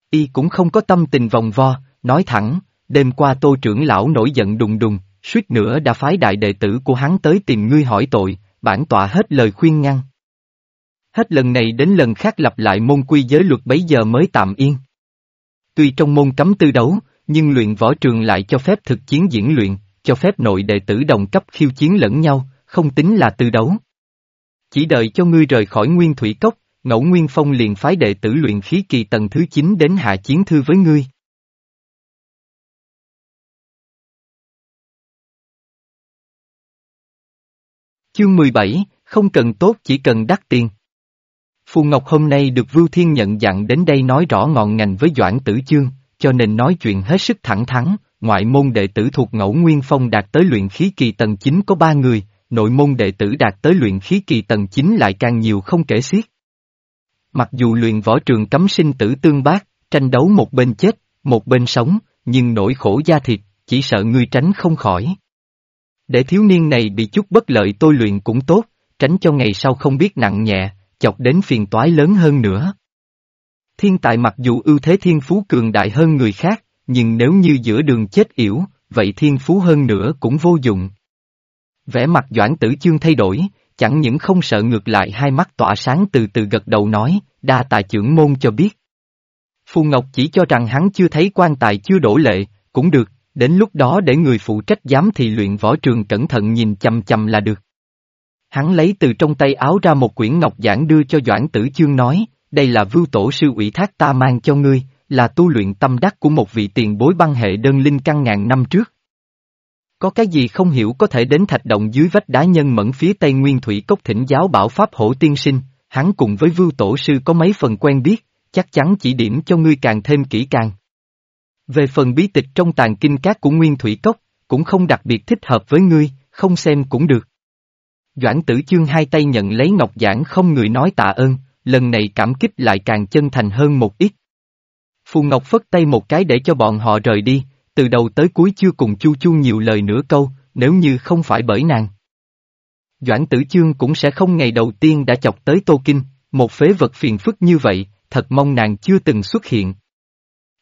Y cũng không có tâm tình vòng vo, nói thẳng, đêm qua tô trưởng lão nổi giận đùng đùng, suýt nữa đã phái đại đệ tử của hắn tới tìm ngươi hỏi tội, bản tọa hết lời khuyên ngăn. Hết lần này đến lần khác lặp lại môn quy giới luật bấy giờ mới tạm yên. Tuy trong môn cấm tư đấu, nhưng luyện võ trường lại cho phép thực chiến diễn luyện, cho phép nội đệ tử đồng cấp khiêu chiến lẫn nhau, không tính là tư đấu. Chỉ đợi cho ngươi rời khỏi nguyên thủy cốc, ngẫu nguyên phong liền phái đệ tử luyện khí kỳ tầng thứ 9 đến hạ chiến thư với ngươi. Chương 17, không cần tốt chỉ cần đắt tiền. Phù Ngọc hôm nay được Vưu Thiên nhận dặn đến đây nói rõ ngọn ngành với Doãn Tử Chương, cho nên nói chuyện hết sức thẳng thắn, ngoại môn đệ tử thuộc ngẫu Nguyên Phong đạt tới luyện khí kỳ tầng 9 có 3 người, nội môn đệ tử đạt tới luyện khí kỳ tầng 9 lại càng nhiều không kể xiết. Mặc dù luyện võ trường cấm sinh tử tương bác, tranh đấu một bên chết, một bên sống, nhưng nỗi khổ da thịt, chỉ sợ ngươi tránh không khỏi. Để thiếu niên này bị chút bất lợi tôi luyện cũng tốt, tránh cho ngày sau không biết nặng nhẹ, chọc đến phiền toái lớn hơn nữa. Thiên tài mặc dù ưu thế thiên phú cường đại hơn người khác, nhưng nếu như giữa đường chết yểu, vậy thiên phú hơn nữa cũng vô dụng. Vẻ mặt Doãn Tử Chương thay đổi, chẳng những không sợ ngược lại hai mắt tỏa sáng từ từ gật đầu nói, đa tài trưởng môn cho biết. Phù Ngọc chỉ cho rằng hắn chưa thấy quan tài chưa đổ lệ, cũng được, đến lúc đó để người phụ trách giám thị luyện võ trường cẩn thận nhìn chầm chầm là được. Hắn lấy từ trong tay áo ra một quyển ngọc giảng đưa cho Doãn Tử Chương nói, đây là vưu tổ sư ủy thác ta mang cho ngươi, là tu luyện tâm đắc của một vị tiền bối băng hệ đơn linh căn ngàn năm trước. Có cái gì không hiểu có thể đến thạch động dưới vách đá nhân mẫn phía tây nguyên thủy cốc thỉnh giáo bảo pháp hổ tiên sinh, hắn cùng với vưu tổ sư có mấy phần quen biết, chắc chắn chỉ điểm cho ngươi càng thêm kỹ càng. Về phần bí tịch trong tàn kinh cát của nguyên thủy cốc, cũng không đặc biệt thích hợp với ngươi, không xem cũng được. Doãn tử chương hai tay nhận lấy ngọc giảng không người nói tạ ơn, lần này cảm kích lại càng chân thành hơn một ít. Phù Ngọc phất tay một cái để cho bọn họ rời đi, từ đầu tới cuối chưa cùng Chu Chu nhiều lời nửa câu, nếu như không phải bởi nàng. Doãn tử chương cũng sẽ không ngày đầu tiên đã chọc tới Tô Kinh, một phế vật phiền phức như vậy, thật mong nàng chưa từng xuất hiện.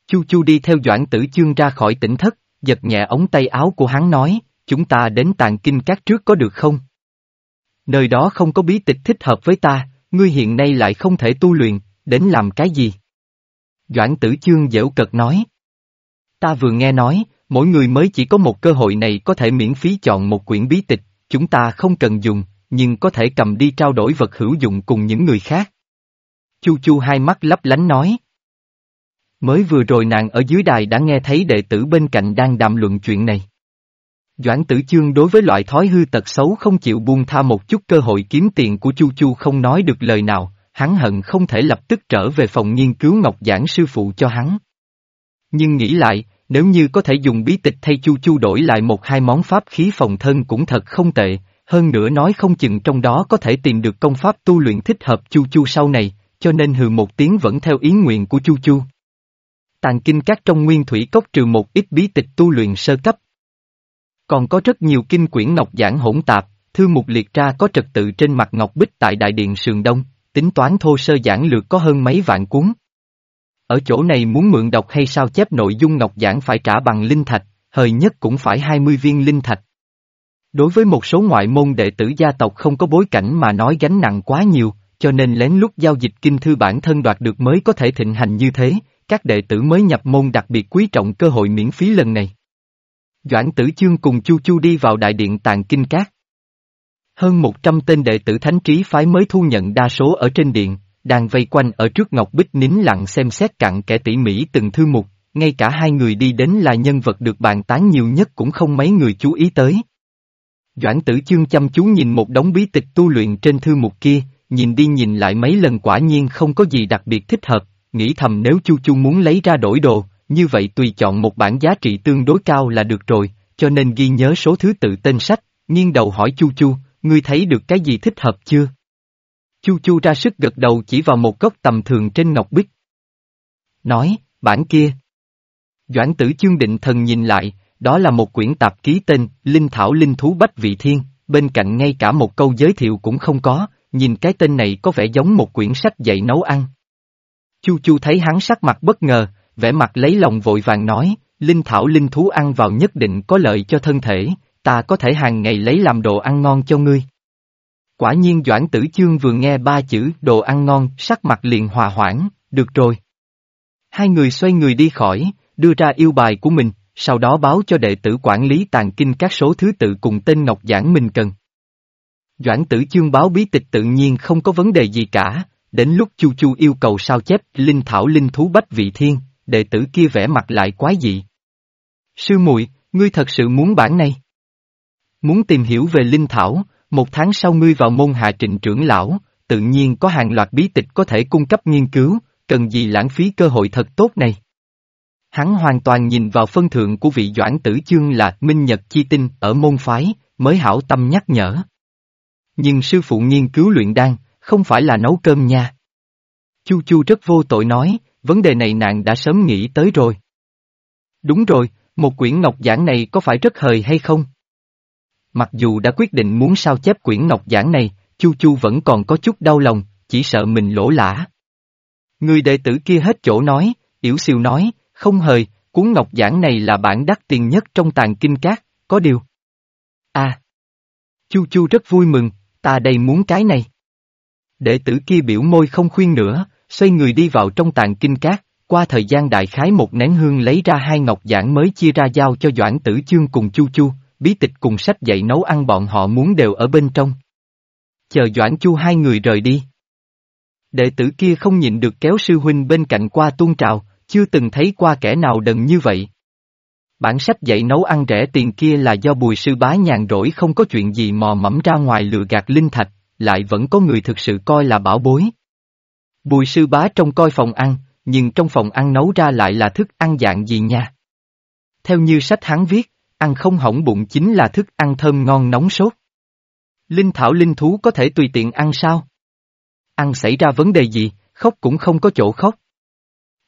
Chu Chu đi theo Doãn tử chương ra khỏi tỉnh thất, giật nhẹ ống tay áo của hắn nói, chúng ta đến tàn kinh các trước có được không? Nơi đó không có bí tịch thích hợp với ta, ngươi hiện nay lại không thể tu luyện, đến làm cái gì? Doãn tử chương dễu cật nói. Ta vừa nghe nói, mỗi người mới chỉ có một cơ hội này có thể miễn phí chọn một quyển bí tịch, chúng ta không cần dùng, nhưng có thể cầm đi trao đổi vật hữu dụng cùng những người khác. Chu chu hai mắt lấp lánh nói. Mới vừa rồi nàng ở dưới đài đã nghe thấy đệ tử bên cạnh đang đàm luận chuyện này. Doãn tử chương đối với loại thói hư tật xấu không chịu buông tha một chút cơ hội kiếm tiền của Chu Chu không nói được lời nào, hắn hận không thể lập tức trở về phòng nghiên cứu ngọc giảng sư phụ cho hắn. Nhưng nghĩ lại, nếu như có thể dùng bí tịch thay Chu Chu đổi lại một hai món pháp khí phòng thân cũng thật không tệ, hơn nữa nói không chừng trong đó có thể tìm được công pháp tu luyện thích hợp Chu Chu sau này, cho nên hừ một tiếng vẫn theo ý nguyện của Chu Chu. Tàn kinh các trong nguyên thủy cốc trừ một ít bí tịch tu luyện sơ cấp. Còn có rất nhiều kinh quyển ngọc giảng hỗn tạp, thư mục liệt ra có trật tự trên mặt ngọc bích tại đại điện sườn đông, tính toán thô sơ giản lược có hơn mấy vạn cuốn. Ở chỗ này muốn mượn đọc hay sao chép nội dung ngọc giảng phải trả bằng linh thạch, hời nhất cũng phải 20 viên linh thạch. Đối với một số ngoại môn đệ tử gia tộc không có bối cảnh mà nói gánh nặng quá nhiều, cho nên lén lút giao dịch kinh thư bản thân đoạt được mới có thể thịnh hành như thế, các đệ tử mới nhập môn đặc biệt quý trọng cơ hội miễn phí lần này. Doãn tử chương cùng Chu Chu đi vào đại điện tàng kinh cát. Hơn 100 tên đệ tử thánh trí phái mới thu nhận đa số ở trên điện, đang vây quanh ở trước Ngọc Bích nín lặng xem xét cặn kẻ tỉ mỉ từng thư mục, ngay cả hai người đi đến là nhân vật được bàn tán nhiều nhất cũng không mấy người chú ý tới. Doãn tử chương chăm chú nhìn một đống bí tịch tu luyện trên thư mục kia, nhìn đi nhìn lại mấy lần quả nhiên không có gì đặc biệt thích hợp, nghĩ thầm nếu Chu Chu muốn lấy ra đổi đồ, như vậy tùy chọn một bản giá trị tương đối cao là được rồi, cho nên ghi nhớ số thứ tự tên sách, nghiêng đầu hỏi Chu Chu, ngươi thấy được cái gì thích hợp chưa? Chu Chu ra sức gật đầu chỉ vào một góc tầm thường trên ngọc bích. Nói, bản kia. Doãn tử chương định thần nhìn lại, đó là một quyển tạp ký tên Linh Thảo Linh Thú Bách Vị Thiên, bên cạnh ngay cả một câu giới thiệu cũng không có, nhìn cái tên này có vẻ giống một quyển sách dạy nấu ăn. Chu Chu thấy hắn sắc mặt bất ngờ, vẻ mặt lấy lòng vội vàng nói, Linh Thảo Linh Thú ăn vào nhất định có lợi cho thân thể, ta có thể hàng ngày lấy làm đồ ăn ngon cho ngươi. Quả nhiên Doãn Tử Chương vừa nghe ba chữ đồ ăn ngon, sắc mặt liền hòa hoãn, được rồi. Hai người xoay người đi khỏi, đưa ra yêu bài của mình, sau đó báo cho đệ tử quản lý tàn kinh các số thứ tự cùng tên Ngọc Giảng mình cần. Doãn Tử Chương báo bí tịch tự nhiên không có vấn đề gì cả, đến lúc Chu Chu yêu cầu sao chép Linh Thảo Linh Thú Bách Vị Thiên, đệ tử kia vẽ mặt lại quái dị. Sư muội, ngươi thật sự muốn bản này? Muốn tìm hiểu về Linh Thảo, một tháng sau ngươi vào môn hạ trịnh trưởng lão, tự nhiên có hàng loạt bí tịch có thể cung cấp nghiên cứu, cần gì lãng phí cơ hội thật tốt này. Hắn hoàn toàn nhìn vào phân thượng của vị doãn tử chương là Minh Nhật Chi Tinh ở môn phái, mới hảo tâm nhắc nhở. Nhưng sư phụ nghiên cứu luyện đan, không phải là nấu cơm nha. Chu Chu rất vô tội nói, vấn đề này nàng đã sớm nghĩ tới rồi. Đúng rồi, một quyển ngọc giảng này có phải rất hời hay không? Mặc dù đã quyết định muốn sao chép quyển ngọc giảng này, Chu Chu vẫn còn có chút đau lòng, chỉ sợ mình lỗ lã. Người đệ tử kia hết chỗ nói, Yểu Siêu nói, không hời, cuốn ngọc giảng này là bản đắt tiền nhất trong tàng kinh cát, có điều. À! Chu Chu rất vui mừng, ta đây muốn cái này. Đệ tử kia biểu môi không khuyên nữa, xoay người đi vào trong tàng kinh cát, qua thời gian đại khái một nén hương lấy ra hai ngọc giản mới chia ra giao cho Doãn Tử Chương cùng Chu Chu, bí tịch cùng sách dạy nấu ăn bọn họ muốn đều ở bên trong. Chờ Doãn Chu hai người rời đi. Đệ tử kia không nhịn được kéo sư huynh bên cạnh qua tuôn trào, chưa từng thấy qua kẻ nào đần như vậy. Bản sách dạy nấu ăn rẻ tiền kia là do bùi sư bá nhàn rỗi không có chuyện gì mò mẫm ra ngoài lừa gạt linh thạch, lại vẫn có người thực sự coi là bảo bối. Bùi sư bá trông coi phòng ăn, nhưng trong phòng ăn nấu ra lại là thức ăn dạng gì nha. Theo như sách hắn viết, ăn không hỏng bụng chính là thức ăn thơm ngon nóng sốt. Linh thảo linh thú có thể tùy tiện ăn sao? Ăn xảy ra vấn đề gì, khóc cũng không có chỗ khóc.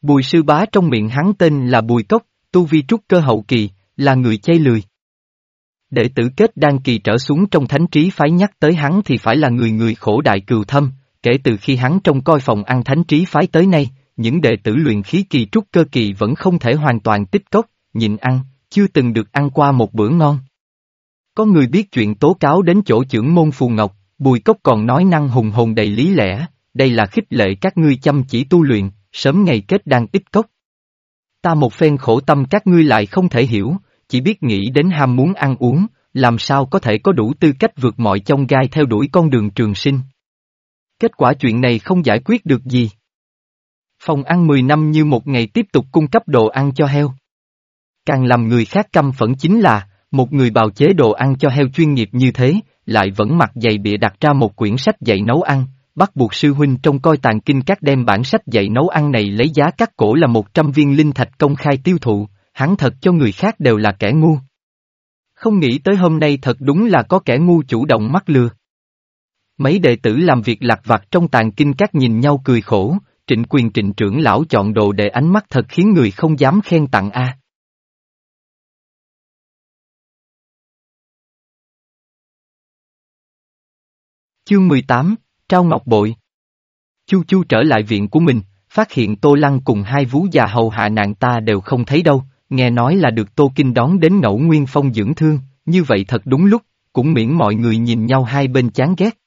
Bùi sư bá trong miệng hắn tên là Bùi Cốc, tu vi trúc cơ hậu kỳ, là người chay lười. Đệ tử kết đan kỳ trở xuống trong thánh trí phái nhắc tới hắn thì phải là người người khổ đại cừu thâm, kể từ khi hắn trông coi phòng ăn thánh trí phái tới nay, những đệ tử luyện khí kỳ trúc cơ kỳ vẫn không thể hoàn toàn tích cốc, nhịn ăn, chưa từng được ăn qua một bữa ngon. Có người biết chuyện tố cáo đến chỗ trưởng môn Phù Ngọc, Bùi Cốc còn nói năng hùng hồn đầy lý lẽ, đây là khích lệ các ngươi chăm chỉ tu luyện, sớm ngày kết đang ít cốc. Ta một phen khổ tâm các ngươi lại không thể hiểu, chỉ biết nghĩ đến ham muốn ăn uống, làm sao có thể có đủ tư cách vượt mọi chông gai theo đuổi con đường trường sinh. Kết quả chuyện này không giải quyết được gì. Phòng ăn 10 năm như một ngày tiếp tục cung cấp đồ ăn cho heo. Càng làm người khác căm phẫn chính là, một người bào chế đồ ăn cho heo chuyên nghiệp như thế, lại vẫn mặc dày bịa đặt ra một quyển sách dạy nấu ăn, bắt buộc sư huynh trong coi tàn kinh các đem bản sách dạy nấu ăn này lấy giá cắt cổ là 100 viên linh thạch công khai tiêu thụ, hắn thật cho người khác đều là kẻ ngu. Không nghĩ tới hôm nay thật đúng là có kẻ ngu chủ động mắc lừa. Mấy đệ tử làm việc lặt vặt trong tàn kinh các nhìn nhau cười khổ, trịnh quyền trịnh trưởng lão chọn đồ để ánh mắt thật khiến người không dám khen tặng A. Chương 18, Trao Ngọc Bội Chu Chu trở lại viện của mình, phát hiện Tô Lăng cùng hai vú già hầu hạ nạn ta đều không thấy đâu, nghe nói là được Tô Kinh đón đến ngẫu nguyên phong dưỡng thương, như vậy thật đúng lúc, cũng miễn mọi người nhìn nhau hai bên chán ghét.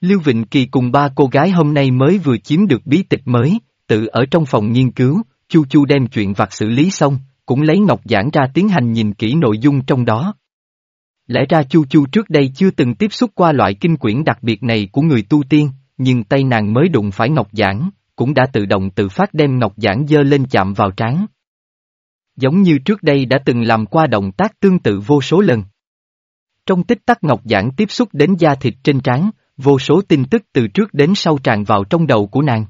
Lưu Vịnh Kỳ cùng ba cô gái hôm nay mới vừa chiếm được bí tịch mới, tự ở trong phòng nghiên cứu, Chu Chu đem chuyện vặt xử lý xong, cũng lấy ngọc giảng ra tiến hành nhìn kỹ nội dung trong đó. Lẽ ra Chu Chu trước đây chưa từng tiếp xúc qua loại kinh quyển đặc biệt này của người tu tiên, nhưng tay nàng mới đụng phải ngọc giảng, cũng đã tự động tự phát đem ngọc giảng dơ lên chạm vào trán. Giống như trước đây đã từng làm qua động tác tương tự vô số lần. Trong tích tắc ngọc giảng tiếp xúc đến da thịt trên trán, vô số tin tức từ trước đến sau tràn vào trong đầu của nàng.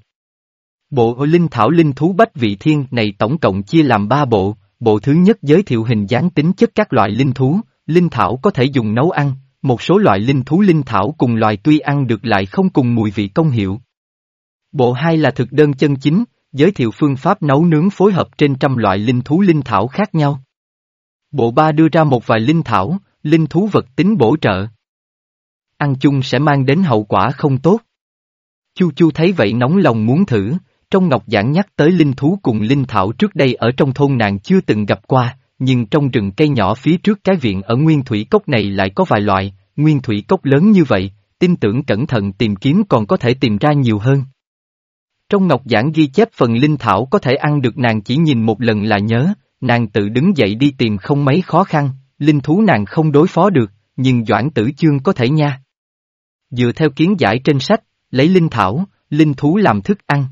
Bộ linh thảo linh thú bách vị thiên này tổng cộng chia làm ba bộ, bộ thứ nhất giới thiệu hình dáng tính chất các loại linh thú, linh thảo có thể dùng nấu ăn, một số loại linh thú linh thảo cùng loài tuy ăn được lại không cùng mùi vị công hiệu. Bộ hai là thực đơn chân chính, giới thiệu phương pháp nấu nướng phối hợp trên trăm loại linh thú linh thảo khác nhau. Bộ ba đưa ra một vài linh thảo, linh thú vật tính bổ trợ. Ăn chung sẽ mang đến hậu quả không tốt. Chu Chu thấy vậy nóng lòng muốn thử, trong ngọc giảng nhắc tới linh thú cùng linh thảo trước đây ở trong thôn nàng chưa từng gặp qua, nhưng trong rừng cây nhỏ phía trước cái viện ở Nguyên Thủy Cốc này lại có vài loại, Nguyên Thủy Cốc lớn như vậy, tin tưởng cẩn thận tìm kiếm còn có thể tìm ra nhiều hơn. Trong ngọc giảng ghi chép phần linh thảo có thể ăn được nàng chỉ nhìn một lần là nhớ, nàng tự đứng dậy đi tìm không mấy khó khăn, linh thú nàng không đối phó được, nhưng Doãn Tử Chương có thể nha. Dựa theo kiến giải trên sách, lấy linh thảo, linh thú làm thức ăn.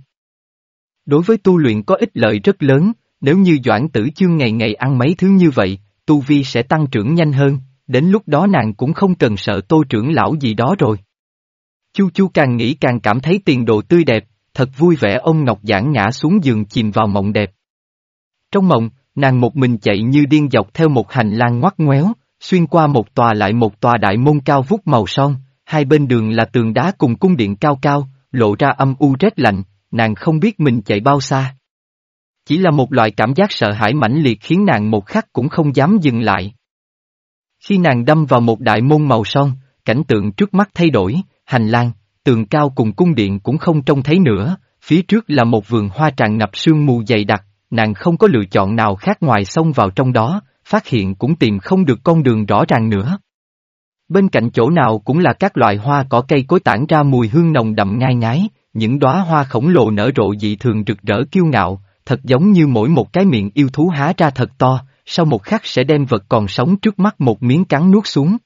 Đối với tu luyện có ích lợi rất lớn, nếu như Doãn Tử Chương ngày ngày ăn mấy thứ như vậy, tu vi sẽ tăng trưởng nhanh hơn, đến lúc đó nàng cũng không cần sợ tô trưởng lão gì đó rồi. Chu Chu càng nghĩ càng cảm thấy tiền đồ tươi đẹp, thật vui vẻ ông Ngọc Giảng ngã xuống giường chìm vào mộng đẹp. Trong mộng, nàng một mình chạy như điên dọc theo một hành lang ngoắt ngoéo, xuyên qua một tòa lại một tòa đại môn cao vút màu son, hai bên đường là tường đá cùng cung điện cao cao, lộ ra âm u rét lạnh, nàng không biết mình chạy bao xa. Chỉ là một loại cảm giác sợ hãi mãnh liệt khiến nàng một khắc cũng không dám dừng lại. Khi nàng đâm vào một đại môn màu son, cảnh tượng trước mắt thay đổi, hành lang, tường cao cùng cung điện cũng không trông thấy nữa, phía trước là một vườn hoa tràn ngập sương mù dày đặc, nàng không có lựa chọn nào khác ngoài xông vào trong đó, phát hiện cũng tìm không được con đường rõ ràng nữa. Bên cạnh chỗ nào cũng là các loại hoa cỏ cây cối tản ra mùi hương nồng đậm ngai ngái, những đóa hoa khổng lồ nở rộ dị thường rực rỡ kiêu ngạo, thật giống như mỗi một cái miệng yêu thú há ra thật to, sau một khắc sẽ đem vật còn sống trước mắt một miếng cắn nuốt xuống.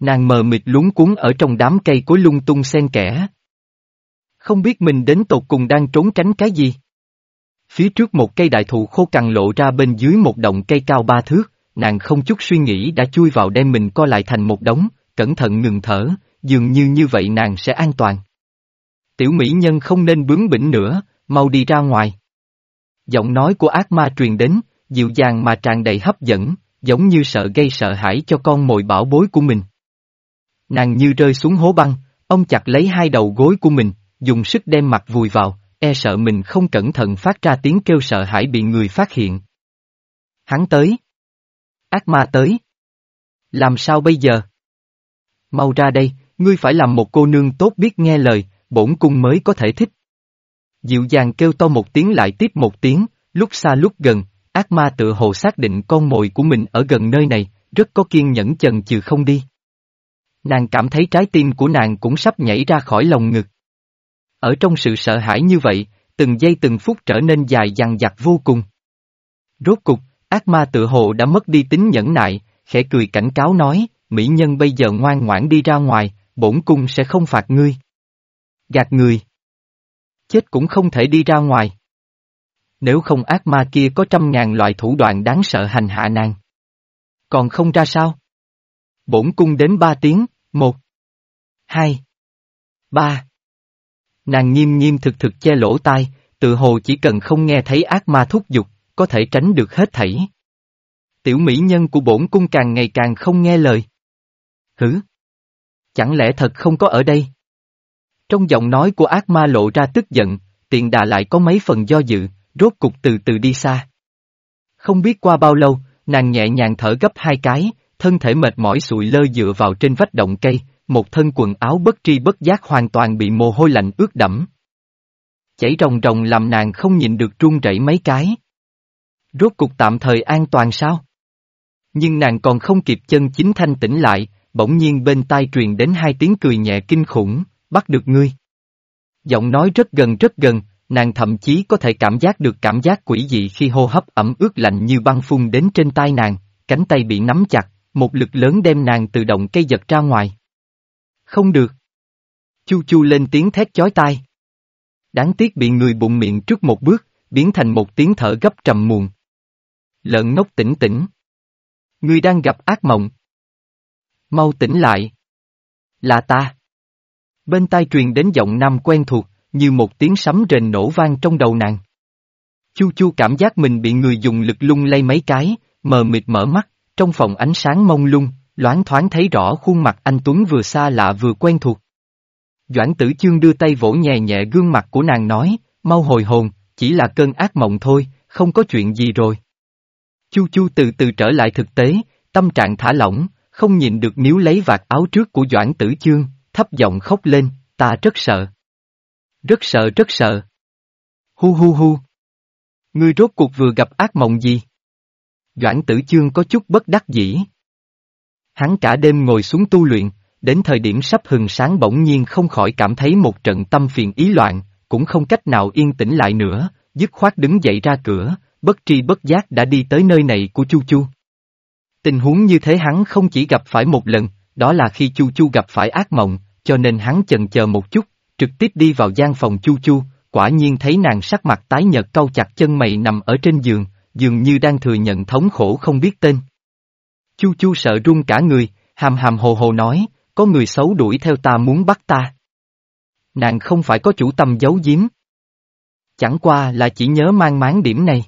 Nàng mờ mịt lúng cuốn ở trong đám cây cối lung tung xen kẽ. Không biết mình đến tột cùng đang trốn tránh cái gì. Phía trước một cây đại thụ khô cằn lộ ra bên dưới một động cây cao ba thước, nàng không chút suy nghĩ đã chui vào đem mình co lại thành một đống, cẩn thận ngừng thở, dường như như vậy nàng sẽ an toàn. Tiểu mỹ nhân không nên bướng bỉnh nữa, mau đi ra ngoài. Giọng nói của ác ma truyền đến, dịu dàng mà tràn đầy hấp dẫn, giống như sợ gây sợ hãi cho con mồi bảo bối của mình. Nàng như rơi xuống hố băng, ông chặt lấy hai đầu gối của mình, dùng sức đem mặt vùi vào, e sợ mình không cẩn thận phát ra tiếng kêu sợ hãi bị người phát hiện. Hắn tới. Ác ma tới. Làm sao bây giờ? Mau ra đây, ngươi phải làm một cô nương tốt biết nghe lời, bổn cung mới có thể thích. Dịu dàng kêu to một tiếng lại tiếp một tiếng, lúc xa lúc gần, ác ma tự hồ xác định con mồi của mình ở gần nơi này, rất có kiên nhẫn chần chừ không đi. Nàng cảm thấy trái tim của nàng cũng sắp nhảy ra khỏi lồng ngực. Ở trong sự sợ hãi như vậy, từng giây từng phút trở nên dài dằng dặc vô cùng. Rốt cục, ác ma tự hồ đã mất đi tính nhẫn nại, khẽ cười cảnh cáo nói, mỹ nhân bây giờ ngoan ngoãn đi ra ngoài, bổn cung sẽ không phạt ngươi. Gạt người. Chết cũng không thể đi ra ngoài. Nếu không ác ma kia có trăm ngàn loại thủ đoạn đáng sợ hành hạ nàng. Còn không ra sao? Bổn cung đến ba tiếng, một, hai, ba. Nàng nghiêm nghiêm thực thực che lỗ tai, tự hồ chỉ cần không nghe thấy ác ma thúc giục, có thể tránh được hết thảy. Tiểu mỹ nhân của bổn cung càng ngày càng không nghe lời. Hử? Chẳng lẽ thật không có ở đây? Trong giọng nói của ác ma lộ ra tức giận, tiện đà lại có mấy phần do dự, rốt cục từ từ đi xa. Không biết qua bao lâu, nàng nhẹ nhàng thở gấp hai cái, thân thể mệt mỏi sụi lơ dựa vào trên vách động cây, một thân quần áo bất tri bất giác hoàn toàn bị mồ hôi lạnh ướt đẫm. Chảy rồng rồng làm nàng không nhìn được run rẩy mấy cái. Rốt cục tạm thời an toàn sao? Nhưng nàng còn không kịp chân chính thanh tỉnh lại, bỗng nhiên bên tai truyền đến hai tiếng cười nhẹ kinh khủng, bắt được ngươi. Giọng nói rất gần rất gần, nàng thậm chí có thể cảm giác được cảm giác quỷ dị khi hô hấp ẩm ướt lạnh như băng phun đến trên tai nàng, cánh tay bị nắm chặt, một lực lớn đem nàng từ động cây giật ra ngoài. Không được. Chu chu lên tiếng thét chói tai. Đáng tiếc bị người bụng miệng trước một bước, biến thành một tiếng thở gấp trầm muộn. Lợn ngốc tỉnh tỉnh. Người đang gặp ác mộng. Mau tỉnh lại. Là ta. Bên tai truyền đến giọng nam quen thuộc, như một tiếng sấm rền nổ vang trong đầu nàng. Chu chu cảm giác mình bị người dùng lực lung lay mấy cái, mờ mịt mở mắt, trong phòng ánh sáng mông lung, loáng thoáng thấy rõ khuôn mặt anh Tuấn vừa xa lạ vừa quen thuộc. Doãn tử chương đưa tay vỗ nhẹ nhẹ gương mặt của nàng nói, mau hồi hồn, chỉ là cơn ác mộng thôi, không có chuyện gì rồi. Chu chu từ từ trở lại thực tế, tâm trạng thả lỏng, không nhìn được níu lấy vạt áo trước của Doãn tử chương, thấp giọng khóc lên, ta rất sợ. Rất sợ rất sợ. Hu hu hu. Ngươi rốt cuộc vừa gặp ác mộng gì? Doãn tử chương có chút bất đắc dĩ. Hắn cả đêm ngồi xuống tu luyện, đến thời điểm sắp hừng sáng bỗng nhiên không khỏi cảm thấy một trận tâm phiền ý loạn, cũng không cách nào yên tĩnh lại nữa, dứt khoát đứng dậy ra cửa, bất tri bất giác đã đi tới nơi này của Chu Chu. Tình huống như thế hắn không chỉ gặp phải một lần, đó là khi Chu Chu gặp phải ác mộng, cho nên hắn chần chờ một chút, trực tiếp đi vào gian phòng Chu Chu, quả nhiên thấy nàng sắc mặt tái nhợt cau chặt chân mày nằm ở trên giường, dường như đang thừa nhận thống khổ không biết tên. Chu Chu sợ run cả người, hàm hàm hồ hồ nói, có người xấu đuổi theo ta muốn bắt ta. Nàng không phải có chủ tâm giấu giếm. Chẳng qua là chỉ nhớ mang máng điểm này.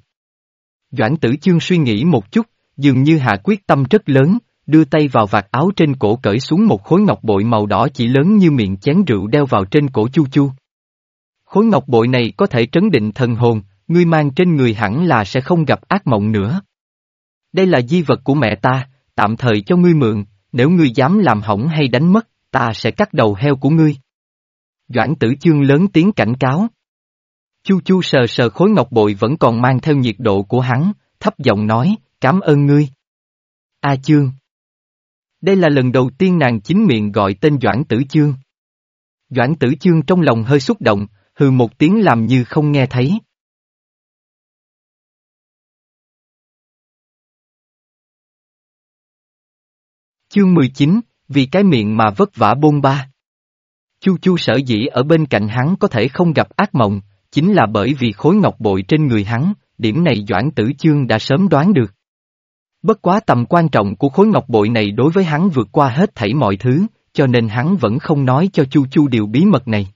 Doãn tử chương suy nghĩ một chút, dường như hạ quyết tâm rất lớn, đưa tay vào vạt áo trên cổ cởi xuống một khối ngọc bội màu đỏ chỉ lớn như miệng chén rượu đeo vào trên cổ Chu Chu. Khối ngọc bội này có thể trấn định thần hồn, ngươi mang trên người hẳn là sẽ không gặp ác mộng nữa. Đây là di vật của mẹ ta, tạm thời cho ngươi mượn, nếu ngươi dám làm hỏng hay đánh mất, ta sẽ cắt đầu heo của ngươi. Doãn tử chương lớn tiếng cảnh cáo. Chu Chu sờ sờ khối ngọc bội vẫn còn mang theo nhiệt độ của hắn, thấp giọng nói, cảm ơn ngươi. A Chương. Đây là lần đầu tiên nàng chính miệng gọi tên Doãn Tử Chương. Doãn Tử Chương trong lòng hơi xúc động, hừ một tiếng làm như không nghe thấy. Chương 19, vì cái miệng mà vất vả bôn ba. Chu Chu sở dĩ ở bên cạnh hắn có thể không gặp ác mộng, chính là bởi vì khối ngọc bội trên người hắn, điểm này Doãn Tử Chương đã sớm đoán được. Bất quá tầm quan trọng của khối ngọc bội này đối với hắn vượt qua hết thảy mọi thứ, cho nên hắn vẫn không nói cho Chu Chu điều bí mật này.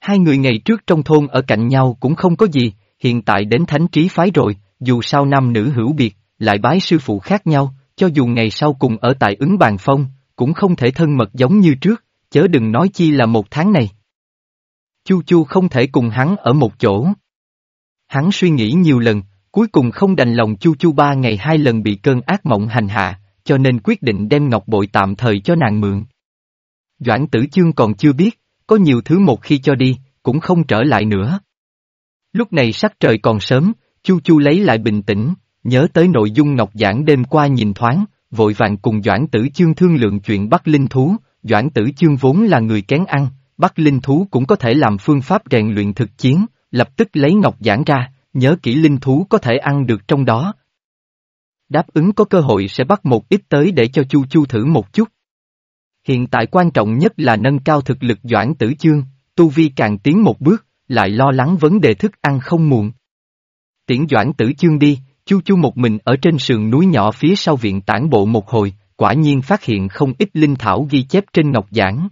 Hai người ngày trước trong thôn ở cạnh nhau cũng không có gì, hiện tại đến thánh trí phái rồi, dù sao nam nữ hữu biệt, lại bái sư phụ khác nhau, cho dù ngày sau cùng ở tại ứng bàn phong, cũng không thể thân mật giống như trước, chớ đừng nói chi là một tháng này. Chu Chu không thể cùng hắn ở một chỗ. Hắn suy nghĩ nhiều lần, cuối cùng không đành lòng Chu Chu ba ngày hai lần bị cơn ác mộng hành hạ, cho nên quyết định đem ngọc bội tạm thời cho nàng mượn. Doãn tử chương còn chưa biết, có nhiều thứ một khi cho đi, cũng không trở lại nữa. Lúc này sắc trời còn sớm, Chu Chu lấy lại bình tĩnh, nhớ tới nội dung Ngọc Giảng đêm qua nhìn thoáng, vội vàng cùng Doãn Tử Chương thương lượng chuyện bắt linh thú, Doãn Tử Chương vốn là người kén ăn, bắt linh thú cũng có thể làm phương pháp rèn luyện thực chiến, lập tức lấy Ngọc Giảng ra, nhớ kỹ linh thú có thể ăn được trong đó. Đáp ứng có cơ hội sẽ bắt một ít tới để cho Chu Chu thử một chút. Hiện tại quan trọng nhất là nâng cao thực lực Doãn Tử Chương, Tu Vi càng tiến một bước, lại lo lắng vấn đề thức ăn không muộn. Tiễn Doãn Tử Chương đi, Chu Chu một mình ở trên sườn núi nhỏ phía sau viện tản bộ một hồi, quả nhiên phát hiện không ít linh thảo ghi chép trên ngọc giảng.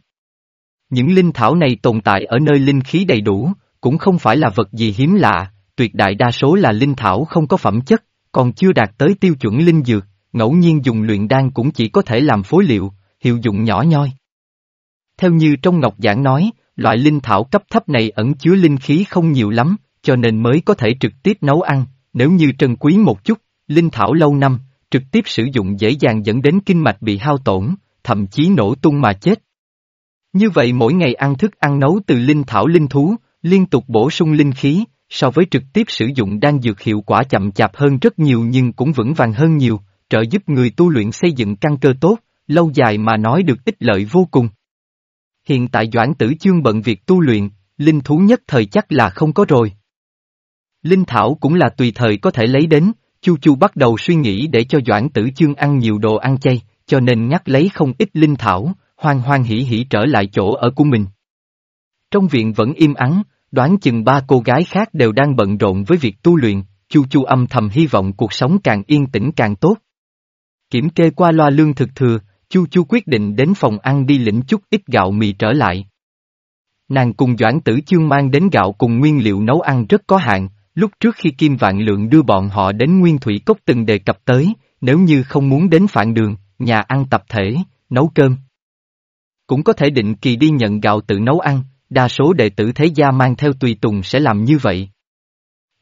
Những linh thảo này tồn tại ở nơi linh khí đầy đủ, cũng không phải là vật gì hiếm lạ, tuyệt đại đa số là linh thảo không có phẩm chất, còn chưa đạt tới tiêu chuẩn linh dược, ngẫu nhiên dùng luyện đan cũng chỉ có thể làm phối liệu, hiệu dụng nhỏ nhoi. Theo như trong ngọc giảng nói, loại linh thảo cấp thấp này ẩn chứa linh khí không nhiều lắm, cho nên mới có thể trực tiếp nấu ăn, nếu như trân quý một chút, linh thảo lâu năm, trực tiếp sử dụng dễ dàng dẫn đến kinh mạch bị hao tổn, thậm chí nổ tung mà chết. Như vậy mỗi ngày ăn thức ăn nấu từ linh thảo linh thú, liên tục bổ sung linh khí, so với trực tiếp sử dụng đan dược hiệu quả chậm chạp hơn rất nhiều nhưng cũng vững vàng hơn nhiều, trợ giúp người tu luyện xây dựng căn cơ tốt, lâu dài mà nói được ích lợi vô cùng. Hiện tại Doãn Tử Chương bận việc tu luyện, linh thú nhất thời chắc là không có rồi. Linh thảo cũng là tùy thời có thể lấy đến, Chu Chu bắt đầu suy nghĩ để cho Doãn Tử Chương ăn nhiều đồ ăn chay, cho nên nhắc lấy không ít linh thảo, hoang hoang hỉ hỉ trở lại chỗ ở của mình. Trong viện vẫn im ắng, đoán chừng ba cô gái khác đều đang bận rộn với việc tu luyện, Chu Chu âm thầm hy vọng cuộc sống càng yên tĩnh càng tốt. Kiểm kê qua loa lương thực thừa, Chu Chu quyết định đến phòng ăn đi lĩnh chút ít gạo mì trở lại. Nàng cùng Doãn Tử Chương mang đến gạo cùng nguyên liệu nấu ăn rất có hạn, lúc trước khi Kim Vạn Lượng đưa bọn họ đến Nguyên Thủy Cốc từng đề cập tới, nếu như không muốn đến phạn đường, nhà ăn tập thể, nấu cơm. Cũng có thể định kỳ đi nhận gạo tự nấu ăn, đa số đệ tử thế gia mang theo tùy tùng sẽ làm như vậy.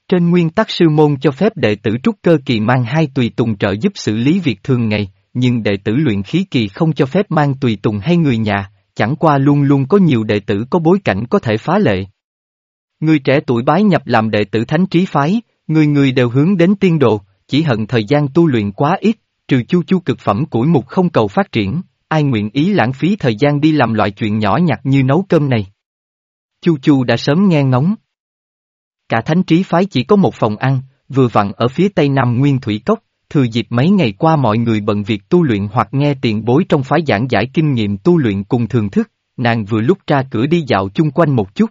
Trên nguyên tắc sư môn cho phép đệ tử trúc cơ kỳ mang hai tùy tùng trợ giúp xử lý việc thường ngày, nhưng đệ tử luyện khí kỳ không cho phép mang tùy tùng hay người nhà, chẳng qua luôn luôn có nhiều đệ tử có bối cảnh có thể phá lệ. Người trẻ tuổi bái nhập làm đệ tử thánh trí phái, người người đều hướng đến tiên độ, chỉ hận thời gian tu luyện quá ít, trừ chu chu cực phẩm củi mục không cầu phát triển, ai nguyện ý lãng phí thời gian đi làm loại chuyện nhỏ nhặt như nấu cơm này. Chu chu đã sớm nghe ngóng. Cả thánh trí phái chỉ có một phòng ăn, vừa vặn ở phía tây nam nguyên thủy cốc, thừa dịp mấy ngày qua mọi người bận việc tu luyện hoặc nghe tiền bối trong phái giảng giải kinh nghiệm tu luyện cùng thường thức, nàng vừa lúc ra cửa đi dạo chung quanh một chút.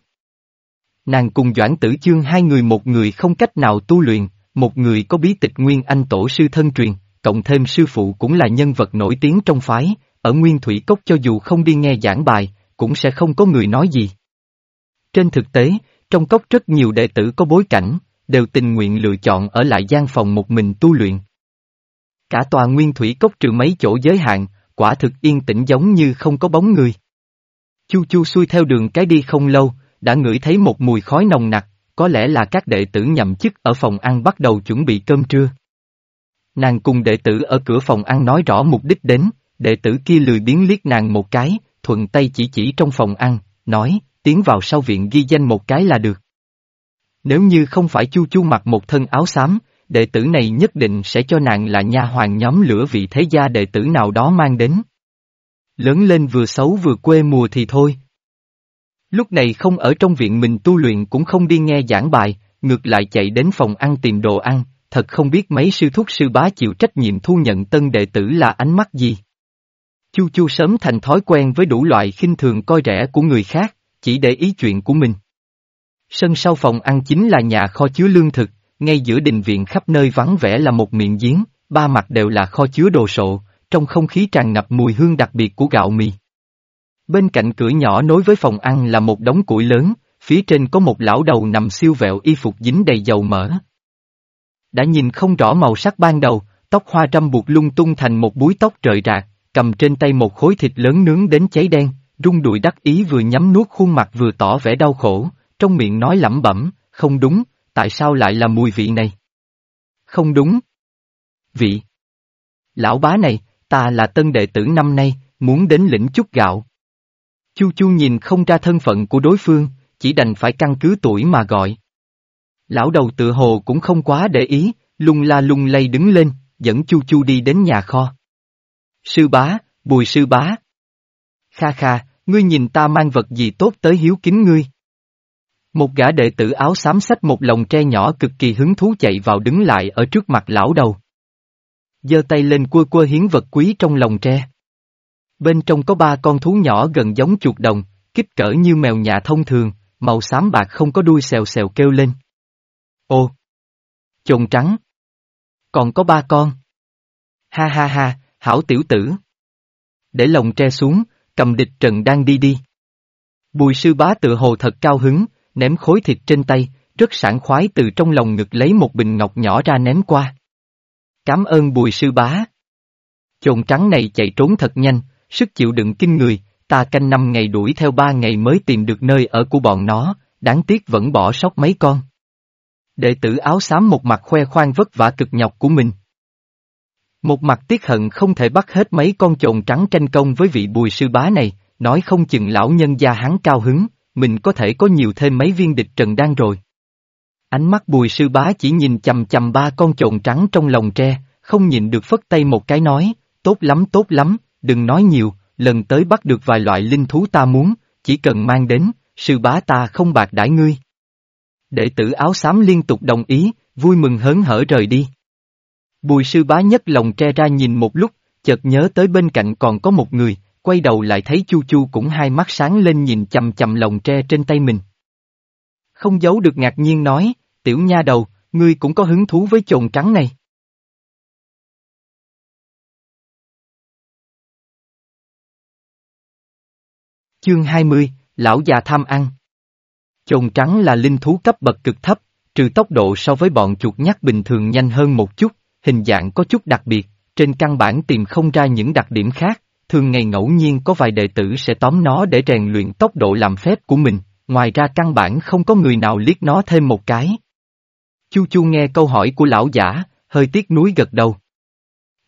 Nàng cùng Doãn Tử Chương hai người một người không cách nào tu luyện, một người có bí tịch Nguyên Anh Tổ sư thân truyền, cộng thêm sư phụ cũng là nhân vật nổi tiếng trong phái, ở Nguyên Thủy Cốc cho dù không đi nghe giảng bài, cũng sẽ không có người nói gì. Trên thực tế, trong cốc rất nhiều đệ tử có bối cảnh, đều tình nguyện lựa chọn ở lại gian phòng một mình tu luyện. Cả tòa Nguyên Thủy Cốc trừ mấy chỗ giới hạn, quả thực yên tĩnh giống như không có bóng người. Chu Chu xuôi theo đường cái đi không lâu, đã ngửi thấy một mùi khói nồng nặc, có lẽ là các đệ tử nhậm chức ở phòng ăn bắt đầu chuẩn bị cơm trưa. Nàng cùng đệ tử ở cửa phòng ăn nói rõ mục đích đến, đệ tử kia lười biến liếc nàng một cái, thuận tay chỉ chỉ trong phòng ăn, nói, tiến vào sau viện ghi danh một cái là được. Nếu như không phải Chu Chu mặc một thân áo xám, đệ tử này nhất định sẽ cho nàng là nha hoàng nhóm lửa vị thế gia đệ tử nào đó mang đến. Lớn lên vừa xấu vừa quê mùa thì thôi. Lúc này không ở trong viện mình tu luyện cũng không đi nghe giảng bài, ngược lại chạy đến phòng ăn tìm đồ ăn, thật không biết mấy sư thúc sư bá chịu trách nhiệm thu nhận tân đệ tử là ánh mắt gì. Chu Chu sớm thành thói quen với đủ loại khinh thường coi rẻ của người khác, chỉ để ý chuyện của mình. Sân sau phòng ăn chính là nhà kho chứa lương thực, ngay giữa đình viện khắp nơi vắng vẻ là một miệng giếng, ba mặt đều là kho chứa đồ sộ, trong không khí tràn ngập mùi hương đặc biệt của gạo mì. Bên cạnh cửa nhỏ nối với phòng ăn là một đống củi lớn, phía trên có một lão đầu nằm siêu vẹo y phục dính đầy dầu mỡ. Đã nhìn không rõ màu sắc ban đầu, tóc hoa trăm buộc lung tung thành một búi tóc rời rạc, cầm trên tay một khối thịt lớn nướng đến cháy đen, rung đùi đắc ý vừa nhắm nuốt khuôn mặt vừa tỏ vẻ đau khổ, trong miệng nói lẩm bẩm, không đúng, tại sao lại là mùi vị này? Không đúng. Vị. Lão bá này, ta là tân đệ tử năm nay, muốn đến lĩnh chút gạo. Chu Chu nhìn không ra thân phận của đối phương, chỉ đành phải căn cứ tuổi mà gọi. Lão đầu tự hồ cũng không quá để ý, lung la lung lay đứng lên, dẫn Chu Chu đi đến nhà kho. Sư bá, bùi sư bá. Kha kha, ngươi nhìn ta mang vật gì tốt tới hiếu kính ngươi. Một gã đệ tử áo xám xách một lồng tre nhỏ cực kỳ hứng thú chạy vào đứng lại ở trước mặt lão đầu. giơ tay lên cua cua hiến vật quý trong lồng tre. Bên trong có ba con thú nhỏ gần giống chuột đồng, kích cỡ như mèo nhà thông thường, màu xám bạc không có đuôi xèo xèo kêu lên. Ô! Chồn trắng! Còn có ba con! Ha ha ha, hảo tiểu tử! Để lồng tre xuống, cầm địch trần đang đi đi. Bùi sư bá tự hồ thật cao hứng, ném khối thịt trên tay, rất sảng khoái từ trong lòng ngực lấy một bình ngọc nhỏ ra ném qua. Cảm ơn bùi sư bá. Chồn trắng này chạy trốn thật nhanh, sức chịu đựng kinh người, ta canh năm ngày đuổi theo ba ngày mới tìm được nơi ở của bọn nó, đáng tiếc vẫn bỏ sót mấy con. Đệ tử áo xám một mặt khoe khoang vất vả cực nhọc của mình. Một mặt tiếc hận không thể bắt hết mấy con trồn trắng tranh công với vị bùi sư bá này, nói không chừng lão nhân gia hắn cao hứng, mình có thể có nhiều thêm mấy viên địch trần đan rồi. Ánh mắt bùi sư bá chỉ nhìn chầm chầm ba con trồn trắng trong lồng tre, không nhìn được phất tay một cái nói, tốt lắm tốt lắm, đừng nói nhiều, lần tới bắt được vài loại linh thú ta muốn, chỉ cần mang đến, sư bá ta không bạc đãi ngươi. Đệ tử áo xám liên tục đồng ý, vui mừng hớn hở rời đi. Bùi sư bá nhất lòng tre ra nhìn một lúc, chợt nhớ tới bên cạnh còn có một người, quay đầu lại thấy Chu Chu cũng hai mắt sáng lên nhìn chầm chầm lòng tre trên tay mình. Không giấu được ngạc nhiên nói, tiểu nha đầu, ngươi cũng có hứng thú với chồn trắng này. Chương 20, Lão già tham ăn. Chồn trắng là linh thú cấp bậc cực thấp, trừ tốc độ so với bọn chuột nhắt bình thường nhanh hơn một chút, hình dạng có chút đặc biệt, trên căn bản tìm không ra những đặc điểm khác, thường ngày ngẫu nhiên có vài đệ tử sẽ tóm nó để rèn luyện tốc độ làm phép của mình, ngoài ra căn bản không có người nào liếc nó thêm một cái. Chu Chu nghe câu hỏi của lão giả, hơi tiếc nuối gật đầu.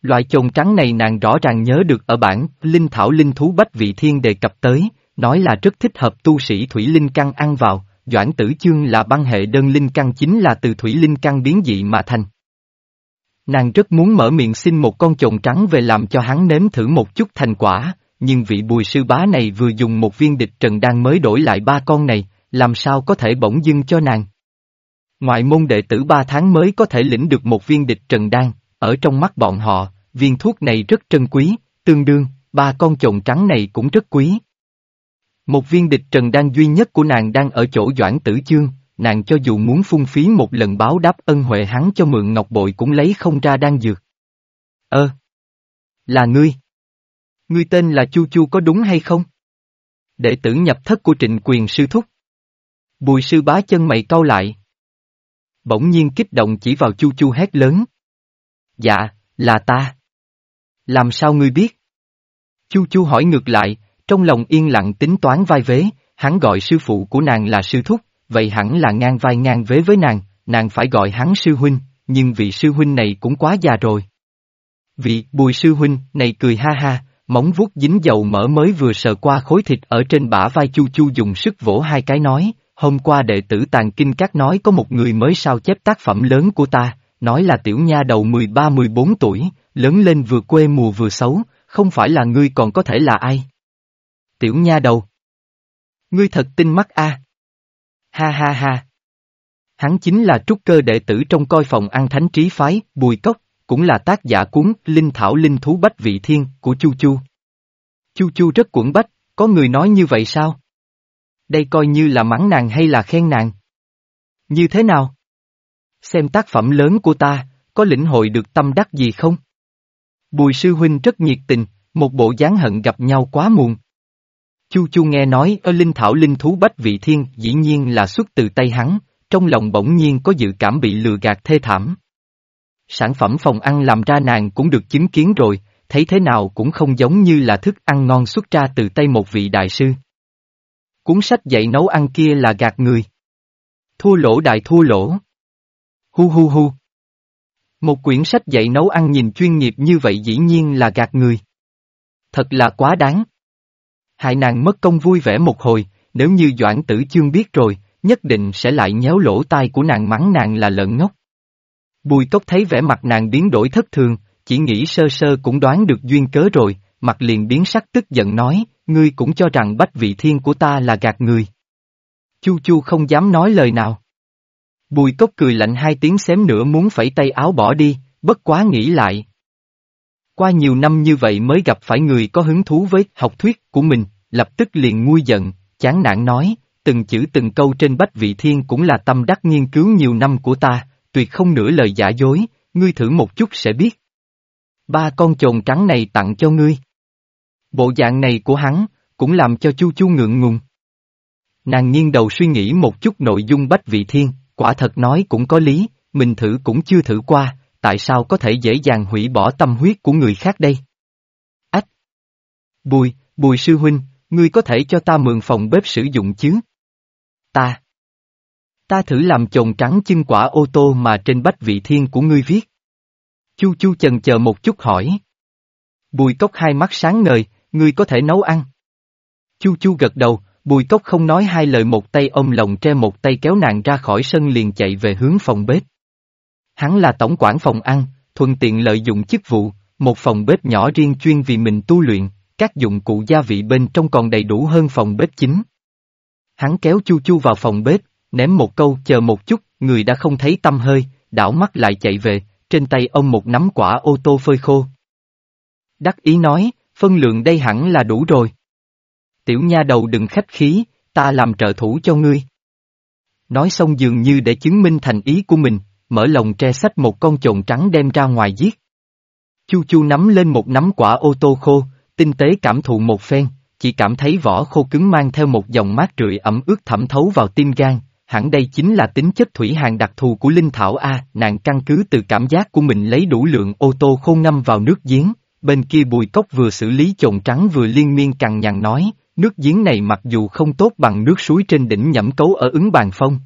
Loại chồn trắng này nàng rõ ràng nhớ được ở bản Linh Thảo Linh Thú Bách Vị Thiên đề cập tới, nói là rất thích hợp tu sĩ Thủy Linh Căn ăn vào, Doãn Tử Chương là băng hệ đơn Linh Căn chính là từ Thủy Linh Căn biến dị mà thành. Nàng rất muốn mở miệng xin một con trồn trắng về làm cho hắn nếm thử một chút thành quả, nhưng vị bùi sư bá này vừa dùng một viên địch trần đan mới đổi lại ba con này, làm sao có thể bỗng dưng cho nàng. Ngoại môn đệ tử ba tháng mới có thể lĩnh được một viên địch trần đan, ở trong mắt bọn họ, viên thuốc này rất trân quý, tương đương, ba con trồn trắng này cũng rất quý. Một viên địch trần đan duy nhất của nàng đang ở chỗ Doãn Tử Chương, nàng cho dù muốn phung phí một lần báo đáp ân huệ hắn cho mượn ngọc bội cũng lấy không ra đan dược. Ơ! là ngươi! Ngươi tên là Chu Chu có đúng hay không? Đệ tử nhập thất của trịnh quyền sư thúc. Bùi sư bá chân mày cau lại. Bỗng nhiên kích động chỉ vào Chu Chu hét lớn. Dạ, là ta. Làm sao ngươi biết? Chu Chu hỏi ngược lại, trong lòng yên lặng tính toán vai vế, hắn gọi sư phụ của nàng là sư thúc, vậy hẳn là ngang vai ngang vế với nàng, nàng phải gọi hắn sư huynh, nhưng vị sư huynh này cũng quá già rồi. Vị bùi sư huynh này cười ha ha, móng vuốt dính dầu mỡ mới vừa sờ qua khối thịt ở trên bả vai chu chu dùng sức vỗ hai cái nói, hôm qua đệ tử tàn kinh các nói có một người mới sao chép tác phẩm lớn của ta, nói là tiểu nha đầu 13-14 tuổi, lớn lên vừa quê mùa vừa xấu, không phải là ngươi còn có thể là ai. Tiểu nha đầu. Ngươi thật tinh mắt a. Ha ha ha. Hắn chính là trúc cơ đệ tử trong coi phòng ăn thánh trí phái, Bùi Cốc, cũng là tác giả cuốn Linh Thảo Linh Thú Bách Vị Thiên của Chu Chu. Chu Chu rất cuộn bách, có người nói như vậy sao? Đây coi như là mắng nàng hay là khen nàng? Như thế nào? Xem tác phẩm lớn của ta, có lĩnh hội được tâm đắc gì không? Bùi sư huynh rất nhiệt tình, một bộ dáng hận gặp nhau quá muộn. Chu Chu nghe nói ở linh thảo linh thú bách vị thiên dĩ nhiên là xuất từ tay hắn, trong lòng bỗng nhiên có dự cảm bị lừa gạt thê thảm. Sản phẩm phòng ăn làm ra nàng cũng được chứng kiến rồi, thấy thế nào cũng không giống như là thức ăn ngon xuất ra từ tay một vị đại sư. Cuốn sách dạy nấu ăn kia là gạt người. Thua lỗ đại thua lỗ. Hu hu hu. Một quyển sách dạy nấu ăn nhìn chuyên nghiệp như vậy dĩ nhiên là gạt người. Thật là quá đáng. Hại nàng mất công vui vẻ một hồi, nếu như Doãn Tử Chương biết rồi, nhất định sẽ lại nhéo lỗ tai của nàng mắng nàng là lợn ngốc. Bùi cốc thấy vẻ mặt nàng biến đổi thất thường, chỉ nghĩ sơ sơ cũng đoán được duyên cớ rồi, mặt liền biến sắc tức giận nói, ngươi cũng cho rằng bách vị thiên của ta là gạt người. Chu chu không dám nói lời nào. Bùi cốc cười lạnh hai tiếng xém nữa muốn phẩy tay áo bỏ đi, bất quá nghĩ lại. Qua nhiều năm như vậy mới gặp phải người có hứng thú với học thuyết của mình, lập tức liền nguôi giận, chán nản nói, từng chữ từng câu trên bách vị thiên cũng là tâm đắc nghiên cứu nhiều năm của ta, tuyệt không nửa lời giả dối, ngươi thử một chút sẽ biết. Ba con chồn trắng này tặng cho ngươi. Bộ dạng này của hắn, cũng làm cho Chu Chu ngượng ngùng. Nàng nghiêng đầu suy nghĩ một chút nội dung bách vị thiên, quả thật nói cũng có lý, mình thử cũng chưa thử qua, tại sao có thể dễ dàng hủy bỏ tâm huyết của người khác đây? Ách! Bùi, bùi sư huynh, ngươi có thể cho ta mượn phòng bếp sử dụng chứ? Ta! Ta thử làm chồng trắng chân quả ô tô mà trên bách vị thiên của ngươi viết. Chu chu chần chờ một chút hỏi. Bùi cốc hai mắt sáng ngời, ngươi có thể nấu ăn. Chu chu gật đầu, bùi cốc không nói hai lời một tay ôm lồng tre một tay kéo nàng ra khỏi sân liền chạy về hướng phòng bếp. Hắn là tổng quản phòng ăn, thuận tiện lợi dụng chức vụ, một phòng bếp nhỏ riêng chuyên vì mình tu luyện, các dụng cụ gia vị bên trong còn đầy đủ hơn phòng bếp chính. Hắn kéo Chu Chu vào phòng bếp, ném một câu chờ một chút, người đã không thấy tâm hơi, đảo mắt lại chạy về, trên tay ông một nắm quả ô tô phơi khô. Đắc ý nói, phân lượng đây hẳn là đủ rồi. Tiểu nha đầu đừng khách khí, ta làm trợ thủ cho ngươi. Nói xong dường như để chứng minh thành ý của mình, mở lồng tre sách một con chồn trắng đem ra ngoài giết. Chu chu nắm lên một nắm quả ô tô khô, tinh tế cảm thụ một phen, chỉ cảm thấy vỏ khô cứng mang theo một dòng mát rượi ẩm ướt thẩm thấu vào tim gan, hẳn đây chính là tính chất thủy hàng đặc thù của linh thảo A, nàng căn cứ từ cảm giác của mình lấy đủ lượng ô tô khô ngâm vào nước giếng, bên kia bùi cốc vừa xử lý chồn trắng vừa liên miên cằn nhằn nói, nước giếng này mặc dù không tốt bằng nước suối trên đỉnh nhẫm cấu ở ứng bàn phong.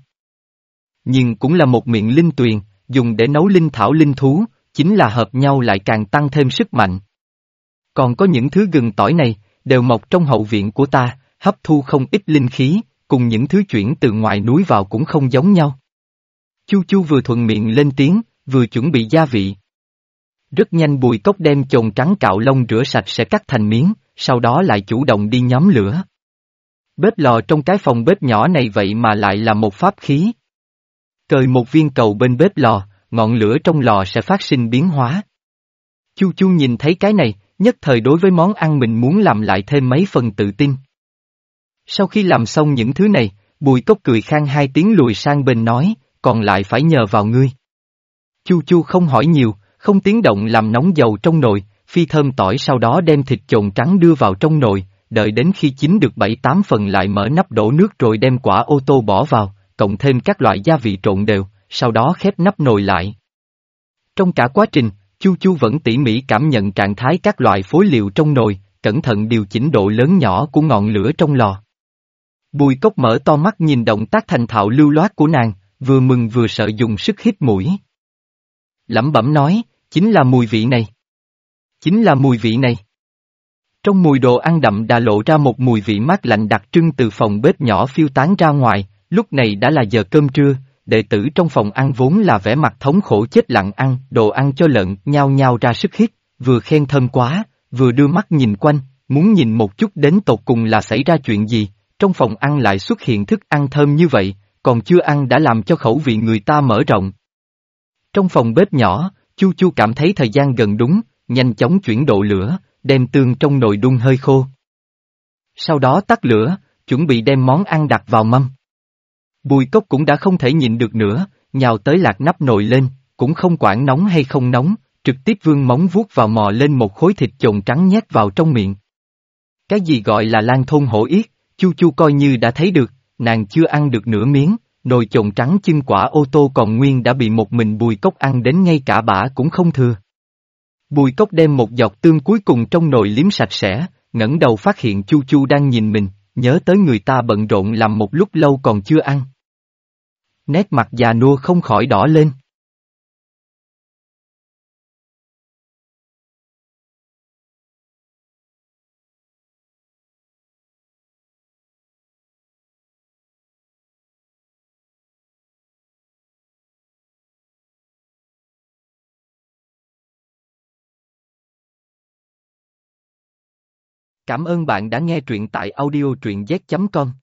Nhưng cũng là một miệng linh tuyền, dùng để nấu linh thảo linh thú, chính là hợp nhau lại càng tăng thêm sức mạnh. Còn có những thứ gừng tỏi này, đều mọc trong hậu viện của ta, hấp thu không ít linh khí, cùng những thứ chuyển từ ngoài núi vào cũng không giống nhau. Chu Chu vừa thuận miệng lên tiếng, vừa chuẩn bị gia vị. Rất nhanh bùi cốc đem chồn trắng cạo lông rửa sạch sẽ cắt thành miếng, sau đó lại chủ động đi nhóm lửa. Bếp lò trong cái phòng bếp nhỏ này vậy mà lại là một pháp khí. Cời một viên cầu bên bếp lò, ngọn lửa trong lò sẽ phát sinh biến hóa. Chu Chu nhìn thấy cái này, nhất thời đối với món ăn mình muốn làm lại thêm mấy phần tự tin. Sau khi làm xong những thứ này, bùi cốc cười khang hai tiếng lùi sang bên nói, còn lại phải nhờ vào ngươi. Chu chu không hỏi nhiều, không tiếng động làm nóng dầu trong nồi, phi thơm tỏi sau đó đem thịt trộn trắng đưa vào trong nồi, đợi đến khi chín được bảy tám phần lại mở nắp đổ nước rồi đem quả ô tô bỏ vào, cộng thêm các loại gia vị trộn đều, sau đó khép nắp nồi lại. Trong cả quá trình, Chu Chu vẫn tỉ mỉ cảm nhận trạng thái các loại phối liệu trong nồi, cẩn thận điều chỉnh độ lớn nhỏ của ngọn lửa trong lò. Bùi cốc mở to mắt nhìn động tác thành thạo lưu loát của nàng, vừa mừng vừa sợ dùng sức hít mũi. Lẩm bẩm nói, chính là mùi vị này. Chính là mùi vị này. Trong mùi đồ ăn đậm đã lộ ra một mùi vị mát lạnh đặc trưng từ phòng bếp nhỏ phiêu tán ra ngoài, Lúc này đã là giờ cơm trưa, đệ tử trong phòng ăn vốn là vẻ mặt thống khổ chết lặng ăn, đồ ăn cho lợn, nhao nhao ra sức hít, vừa khen thơm quá, vừa đưa mắt nhìn quanh, muốn nhìn một chút đến tột cùng là xảy ra chuyện gì, trong phòng ăn lại xuất hiện thức ăn thơm như vậy, còn chưa ăn đã làm cho khẩu vị người ta mở rộng. Trong phòng bếp nhỏ, Chu Chu cảm thấy thời gian gần đúng, nhanh chóng chuyển độ lửa, đem tương trong nồi đun hơi khô. Sau đó tắt lửa, chuẩn bị đem món ăn đặt vào mâm. Bùi cốc cũng đã không thể nhịn được nữa, nhào tới lạc nắp nồi lên, cũng không quản nóng hay không nóng, trực tiếp vương móng vuốt vào mò lên một khối thịt chồng trắng nhét vào trong miệng. Cái gì gọi là lan thôn hổ yết, chu chu coi như đã thấy được, nàng chưa ăn được nửa miếng, nồi chồng trắng chưng quả ô tô còn nguyên đã bị một mình bùi cốc ăn đến ngay cả bả cũng không thừa. Bùi cốc đem một giọt tương cuối cùng trong nồi liếm sạch sẽ, ngẩng đầu phát hiện chu chu đang nhìn mình, nhớ tới người ta bận rộn làm một lúc lâu còn chưa ăn. Nét mặt già nua không khỏi đỏ lên. Cảm ơn bạn đã nghe truyện tại audiotruyenz.com.